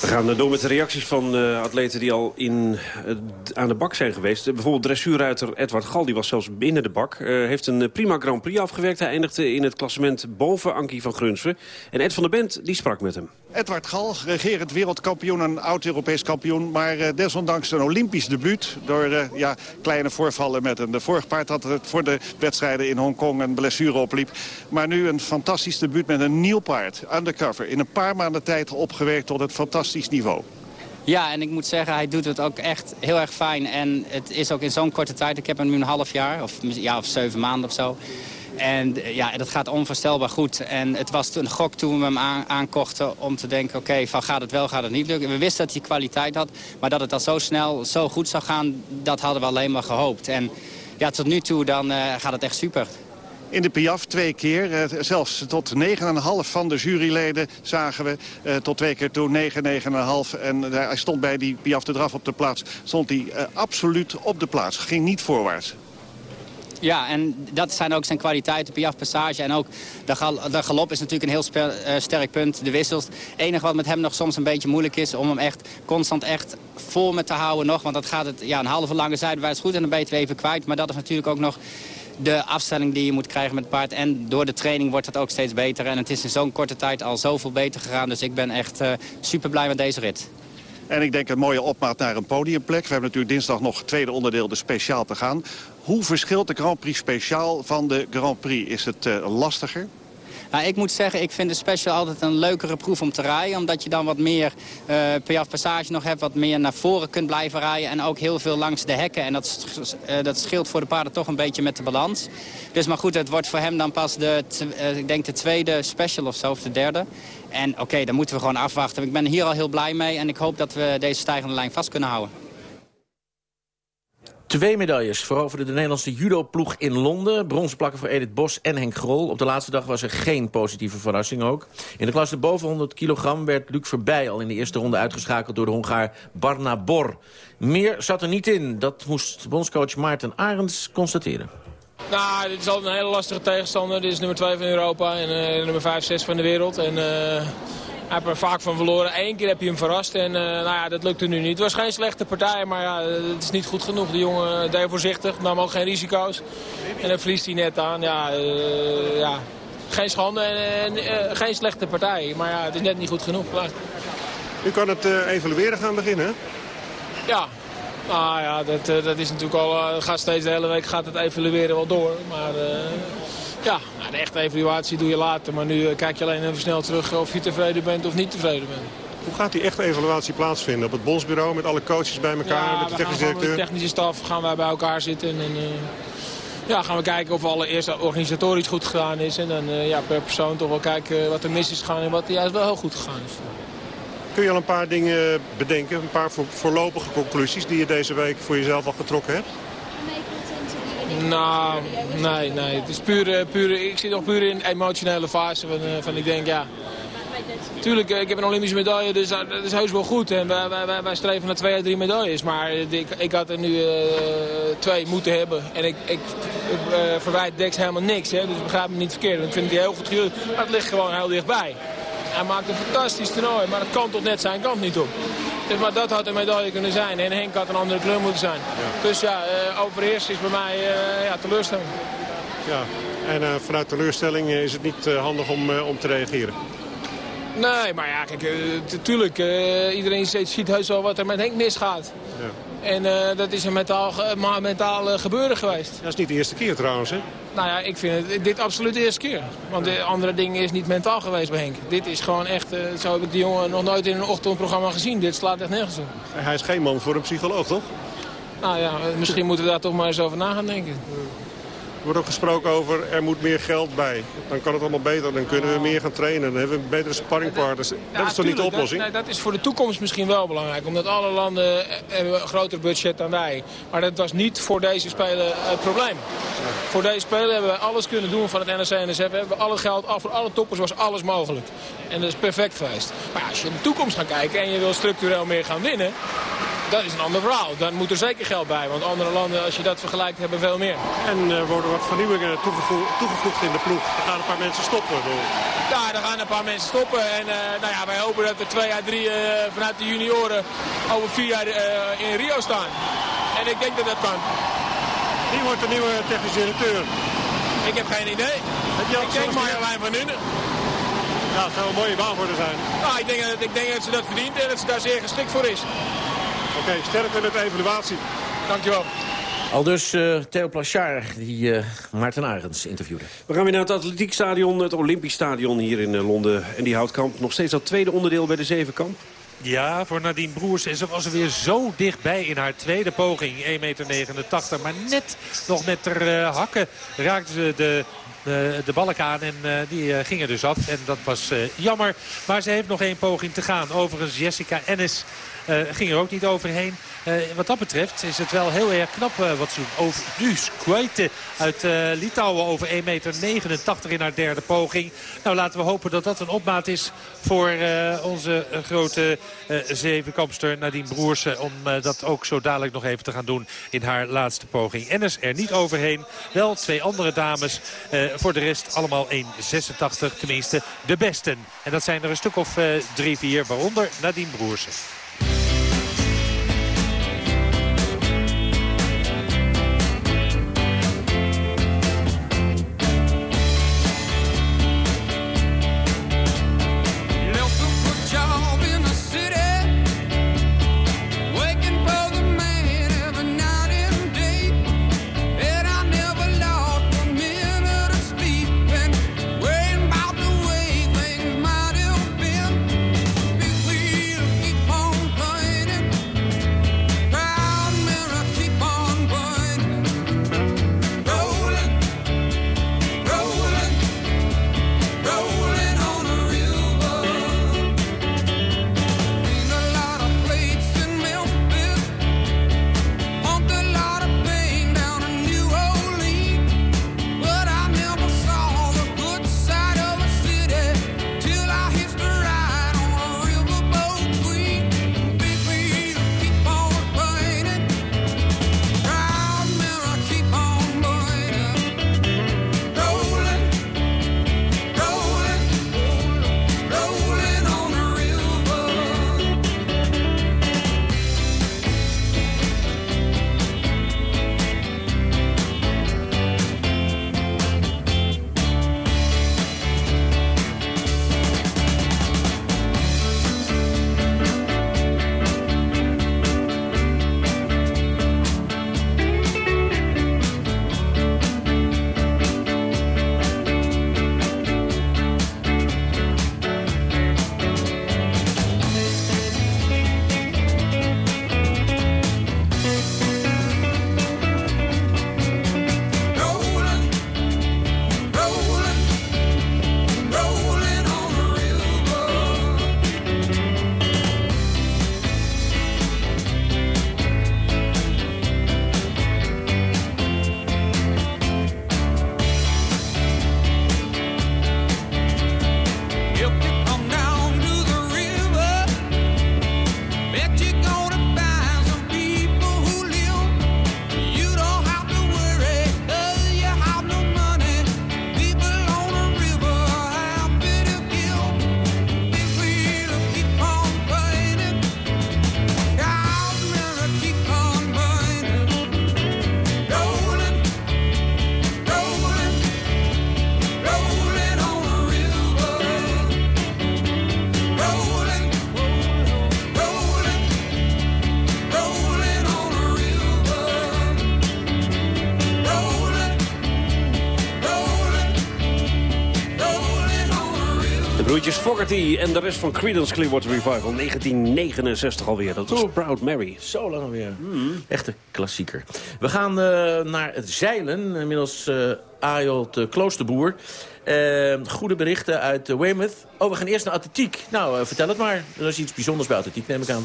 We gaan door met de reacties van eh, atleten die al in, eh, aan de bak zijn geweest. Bijvoorbeeld dressuurruiter Edward Gal, die was zelfs binnen de bak. Eh, heeft een prima Grand Prix afgewerkt. Hij eindigde in het klassement boven Ankie van Grunsven. En Ed van der Bent, die sprak met hem. Edward Gal, regerend wereldkampioen en oud-Europees kampioen. Maar desondanks een Olympisch debuut. Door ja, kleine voorvallen met een vorig paard dat het voor de wedstrijden in Hongkong een blessure opliep. Maar nu een fantastisch debuut met een nieuw paard. Undercover. In een paar maanden tijd opgewerkt tot het niveau. Ja, en ik moet zeggen, hij doet het ook echt heel erg fijn. En het is ook in zo'n korte tijd. Ik heb hem nu een half jaar, of, ja, of zeven maanden of zo. En eh, ja, dat gaat onvoorstelbaar goed. En het was een gok toen we hem aan, aankochten om te denken... oké, van gaat het wel, gaat het niet lukken. We wisten dat hij kwaliteit had, maar dat het al zo snel, zo goed zou gaan... dat hadden we alleen maar gehoopt. En ja, tot nu toe dan eh, gaat het echt super. In de Piaf twee keer, eh, zelfs tot 9,5 van de juryleden zagen we. eh, tot twee keer toe 9, 9,5. En eh, hij stond bij die Piaf de draf op de plaats. Stond hij absoluut op de plaats. Ging niet voorwaarts. Ja, en dat zijn ook zijn kwaliteiten, Piaf Passage. En ook de, gal de galop is natuurlijk een heel sterk punt, de wissels. Het enige wat met hem nog soms een beetje moeilijk is... om hem echt constant echt vol met te houden nog. Want dat gaat het ja, een halve lange zijdewijs goed en dan ben je even kwijt. Maar dat is natuurlijk ook nog de afstelling die je moet krijgen met het paard. En door de training wordt het ook steeds beter. En het is in zo'n korte tijd al zoveel beter gegaan. Dus ik ben echt eh, super blij met deze rit. En ik denk een mooie opmaat naar een podiumplek. We hebben natuurlijk dinsdag nog het tweede onderdeel, de speciaal, te gaan. Hoe verschilt de Grand Prix speciaal van de Grand Prix? Is het eh, lastiger? Nou, ik moet zeggen, ik vind de special altijd een leukere proef om te rijden. Omdat je dan wat meer eh Piaf Passage nog hebt, wat meer naar voren kunt blijven rijden. En ook heel veel langs de hekken. En dat, eh, dat scheelt voor de paarden toch een beetje met de balans. Dus maar goed, het wordt voor hem dan pas de, eh, ik denk de tweede special of zo, of de derde. En oké, dan moeten we gewoon afwachten. Ik ben hier al heel blij mee en ik hoop dat we deze stijgende lijn vast kunnen houden. Twee medailles veroverde de Nederlandse judo-ploeg in Londen. Bronzen plakken voor Edith Bos en Henk Grol. Op de laatste dag was er geen positieve verrassing ook. In de klasse boven 100 kilogram werd Luc Verbij al in de eerste ronde uitgeschakeld door de Hongaar Barna Bor. Meer zat er niet in. Dat moest bondscoach Maarten Arends constateren. Nou, dit is altijd een hele lastige tegenstander. Dit is nummer 2 van Europa en eh, nummer 5, 6 van de wereld. En eh hij heeft er vaak van verloren. Eén keer heb je hem verrast en eh, nou ja, dat lukte nu niet. Het was geen slechte partij, maar ja, het is niet goed genoeg. De jongen deed voorzichtig, nam ook geen risico's. En dan verliest hij net aan. Ja, ja. geen schande en, en, geen slechte partij. Maar ja, het is net niet goed genoeg. U kan het evalueren gaan beginnen. Ja, nou ja, dat, eh, dat is natuurlijk al, eh, gaat steeds de hele week gaat het evalueren wel door. Maar eh, ja, nou, de echte evaluatie doe je later. Maar nu kijk je alleen even snel terug of je tevreden bent of niet tevreden bent. Hoe gaat die echte evaluatie plaatsvinden? Op het bondsbureau met alle coaches bij elkaar, met de technische met de directeur? technische staf gaan wij bij elkaar zitten. En, eh, ja, gaan we kijken of allereerst organisatorisch goed gegaan is. En dan ja, per persoon toch wel kijken wat er mis is gegaan en wat er juist wel heel goed gegaan is. Kun je al een paar dingen bedenken, een paar vo- voorlopige conclusies die je deze week voor jezelf al getrokken hebt? Nou, nee, nee. Het is puur, eh, puur, ik zit nog puur in de emotionele fase van, eh, van ik denk, ja... Tuurlijk, eh, ik heb een Olympische medaille, dus dat is heus wel goed. En wij, wij, wij, streven naar twee à drie medailles. Maar ik, ik had er nu twee moeten hebben. En ik, ik, verwijt Dex helemaal niks, hè, dus begrijp me niet verkeerd. Ik vind het heel goed gejuurd, maar het ligt gewoon heel dichtbij. Hij maakt een fantastisch toernooi, maar het kan tot net zijn kant niet op. Dus, maar dat had een medaille kunnen zijn. En Henk had een andere kleur moeten zijn. Dus ja, eh, overheerst is bij mij eh, ja, teleurstelling. Ja. En eh, vanuit teleurstelling is het niet handig om, om te reageren. Nee, maar ja, kijk, natuurlijk. iedereen ziet, ziet heus wel wat er met Henk misgaat. En eh, dat is een mentaal, mentaal eh, gebeuren geweest. Dat is niet de eerste keer trouwens, hè? Nou ja, ik vind het, dit absoluut de eerste keer. Want de andere dingen is niet mentaal geweest bij Henk. Dit is gewoon echt, eh, zo heb ik die jongen nog nooit in een ochtendprogramma gezien. Dit slaat echt nergens op. Hij is geen man voor een psycholoog, toch? Nou ja, misschien moeten we daar toch maar eens over na gaan denken. Er wordt ook gesproken over er moet meer geld bij. Dan kan het allemaal beter, dan kunnen we meer gaan trainen. Dan hebben we betere sparringpartners. Dat Ja, is toch niet de oplossing? Dat, nee, dat is voor de toekomst misschien wel belangrijk. Omdat alle landen eh, hebben een groter budget dan wij. Maar dat was niet voor deze Spelen het probleem. Voor deze Spelen hebben we alles kunnen doen van het NRC en NSF. We hebben alle geld af voor alle toppers was alles mogelijk. En dat is perfect geweest. Maar ja, als je in de toekomst gaat kijken en je wil structureel meer gaan winnen... Dat is een ander verhaal. Dan moet er zeker geld bij. Want andere landen, als je dat vergelijkt, hebben veel meer. En er worden wat vernieuwingen toegevoegd, toegevoegd in de ploeg. Er gaan een paar mensen stoppen. Ja, er gaan een paar mensen stoppen. En eh, nou ja, wij hopen dat er twee à drie eh, vanuit de junioren over vier jaar eh, in Rio staan. En ik denk dat dat kan. Wie wordt de nieuwe technisch directeur? Ik heb geen idee. Heb je ik denk? Marjolein van Nuenen. Ja, het zou een mooie baan voor haar zijn. Nou, ik denk, dat- ik denk dat ze dat verdient en dat ze daar zeer geschikt voor is. Oké, sterker met de evaluatie. Dankjewel. Al dus eh, Theo Plachard, die eh, Maarten Arends interviewde. We gaan weer naar het atletiekstadion, het Olympisch Stadion hier in eh, Londen. En die houdt kamp nog steeds dat tweede onderdeel bij de zevenkamp. Ja, voor Nadine Broers. En ze was er weer zo dichtbij in haar tweede poging. 1,89 meter. Maar net nog met haar eh, hakken raakte ze de... De, de balk aan en eh, die eh, gingen dus af. En dat was eh, jammer. Maar ze heeft nog één poging te gaan. Overigens Jessica Ennis ging er ook niet overheen. Eh, wat dat betreft is het wel heel erg knap eh, wat ze doen. Over Dus Kweite uit eh, Litouwen over 1,89 meter in haar derde poging. Nou, laten we hopen dat dat een opmaat is voor eh, onze eh, grote eh, zevenkampster Nadine Broers. eh, om eh, dat ook zo dadelijk nog even te gaan doen in haar laatste poging. Ennis er niet overheen. Wel twee andere dames. eh, voor de rest allemaal 1,86. Tenminste de besten. En dat zijn er een stuk of eh, drie, vier. Waaronder Nadine Broersen. Broertjes Fogerty en de rest van Creedence Clearwater Revival. 1969 alweer. Dat was Proud Mary. Zo lang alweer. Echte klassieker. We gaan eh, naar het zeilen. Inmiddels uh, Ayolt uh, Kloosterboer. Uh, goede berichten uit uh, Weymouth. Oh, we gaan eerst naar atletiek. Nou, vertel het maar. Er is iets bijzonders bij atletiek, neem ik aan.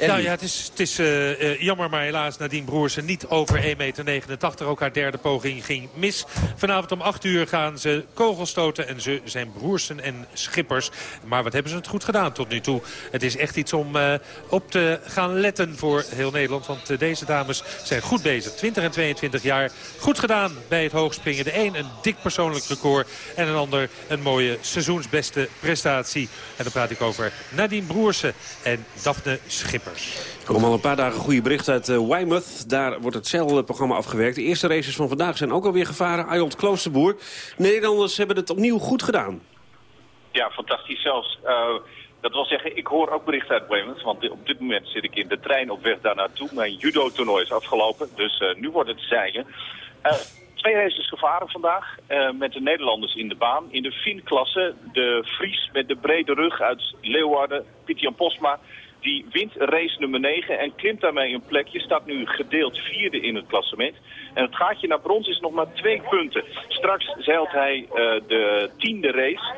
Andy. Nou ja, het is, het is uh, uh, jammer, maar helaas Nadine Broersen niet over 1,89 meter. Ook haar derde poging ging mis. Vanavond om 8 uur gaan ze kogelstoten en ze zijn Broersen en Schippers. Maar wat hebben ze het goed gedaan tot nu toe. Het is echt iets om uh, op te gaan letten voor heel Nederland. Want deze dames zijn goed bezig. 20 en 22 jaar. Goed gedaan bij het hoogspringen. De een een dik persoonlijk record en een ander een mooie seizoensbeste prestatie. En dan praat ik over Nadine Broersen en Daphne Schippers. Er komen al een paar dagen goede berichten uit uh, Weymouth. Daar wordt hetzelfde programma afgewerkt. De eerste races van vandaag zijn ook alweer gevaren. Ayolt Kloosterboer. De Nederlanders hebben het opnieuw goed gedaan. Ja, fantastisch zelfs. Uh, dat wil zeggen, ik hoor ook berichten uit Weymouth. Want op dit moment zit ik in de trein op weg daar naartoe. Mijn judo-toernooi is afgelopen. Dus uh, nu wordt het zeilen. twee races gevaren vandaag met de Nederlanders in de baan. In de Fin-klasse, de Fries met de brede rug uit Leeuwarden, Pieter Posma die wint race nummer 9 en klimt daarmee een plekje. Staat nu gedeeld vierde in het klassement. En het gaatje naar brons is nog maar twee punten. Straks zeilt hij uh, de tiende race.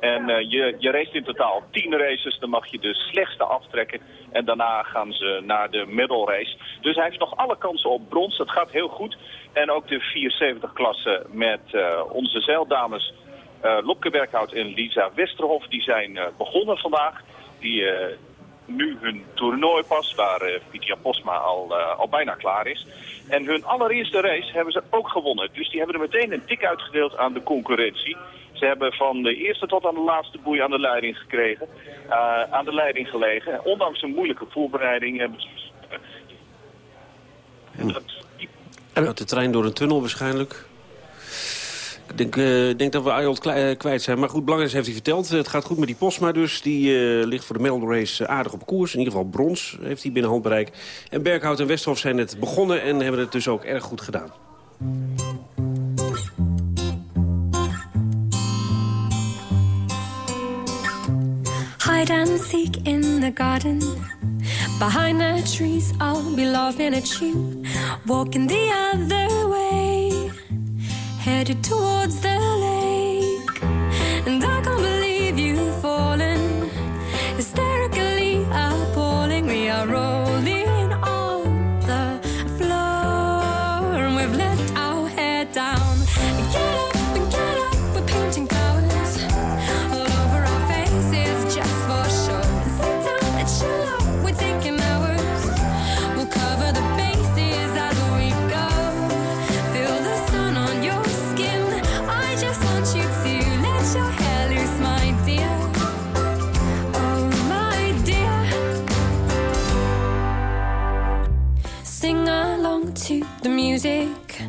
En uh, je, je race in totaal tien races, dan mag je de slechtste aftrekken. En daarna gaan ze naar de medal race. Dus hij heeft nog alle kansen op brons. Dat gaat heel goed. En ook de 470-klasse met uh, onze zeildames uh, Lopke en Lisa Westerhof. Die zijn begonnen vandaag. Die nu hun toernooi pas, waar uh, Pieter Posma al, uh, al bijna klaar is. En hun allereerste race hebben ze ook gewonnen. Dus die hebben er meteen een tik uitgedeeld aan de concurrentie. Ze hebben van de eerste tot aan de laatste boei aan de leiding gekregen. Uh, aan de leiding gelegen. Ondanks een moeilijke voorbereiding hebben ze... En dat... de trein door een tunnel waarschijnlijk. Ik denk, dat we Ayolt kwijt zijn. Maar goed, belangrijk heeft hij verteld. Het gaat goed met die Posma dus. Die uh, ligt voor de medal race aardig op koers. In ieder geval brons heeft hij binnen handbereik. En Berghout en Westhoff zijn net begonnen en hebben het dus ook erg goed gedaan. Hide and seek in the garden Behind the trees I'll be laughing at you Walking the other way headed towards the lake. Music.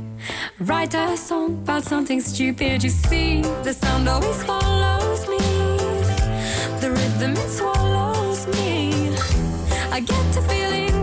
Write a song about something stupid. You see, the sound always follows me. The rhythm, it swallows me. I get to feeling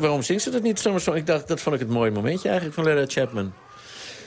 Ik, waarom zingt ze dat niet? Summer? Ik dacht, dat vond ik het mooie momentje eigenlijk van Leda Chapman.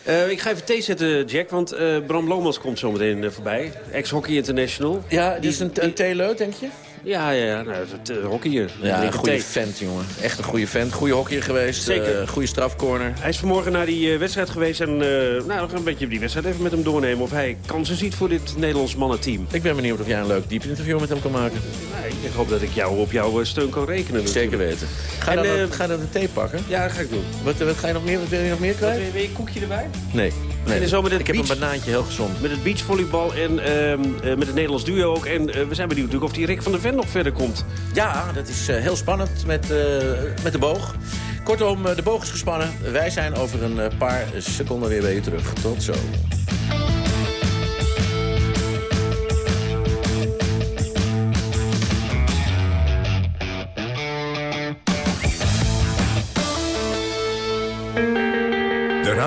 Eh, ik ga even thee zetten, Jack, want eh, Bram Lomans komt zo meteen eh, voorbij. Ex-Hockey International. Ja, die is een, een theeleut, denk je? Ja, ja, ja. Nou, het uh, hockeyer. Ja, een goede vent, jongen. Echt een goede vent. Goede hockeyer geweest. Zeker. Uh, goede strafcorner. Hij is vanmorgen naar die uh, wedstrijd geweest. En nou, we gaan een beetje die wedstrijd even met hem doornemen. Of hij kansen ziet voor dit Nederlands mannenteam. Ik ben benieuwd of jij een leuk diep interview met hem kan maken. Nee, ik hoop dat ik jou op jouw steun kan rekenen. Zeker weten. Ga je dan, ga dan de thee pakken? Ja, dat ga ik doen. Wat, wat ga je nog meer, wat wil je nog meer kwijt? Wil je een koekje erbij? Nee. Nee, zo met het ik heb een banaantje, heel gezond. Met het beachvolleybal en uh, met het Nederlands duo ook. En uh, we zijn benieuwd natuurlijk of die Rick van der Ven nog verder komt. Ja, dat is uh, heel spannend met, met de boog. Kortom, de boog is gespannen. Wij zijn over een paar seconden weer bij je terug. Tot zo.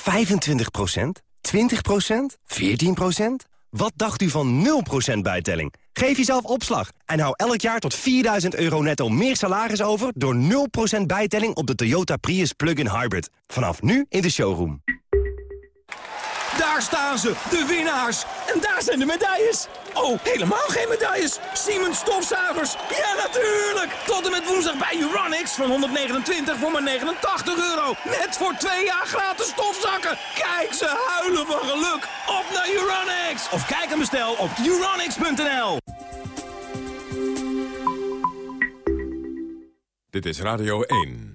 25% 20% 14% Wat dacht u van 0% bijtelling? Geef jezelf opslag en hou elk jaar tot 4000 euro netto meer salaris over... door 0% bijtelling op de Toyota Prius Plug-in Hybrid. Vanaf nu in de showroom. Daar staan ze, de winnaars. En daar zijn de medailles. Oh, helemaal geen medailles. Siemens stofzuigers. Ja, natuurlijk. Tot en met woensdag bij Uranix van 129 voor maar 89 euro. Net voor twee jaar gratis stofzakken. Kijk, ze huilen van geluk. Op naar Uranix. Of kijk en bestel op uranix.nl. Dit is Radio 1.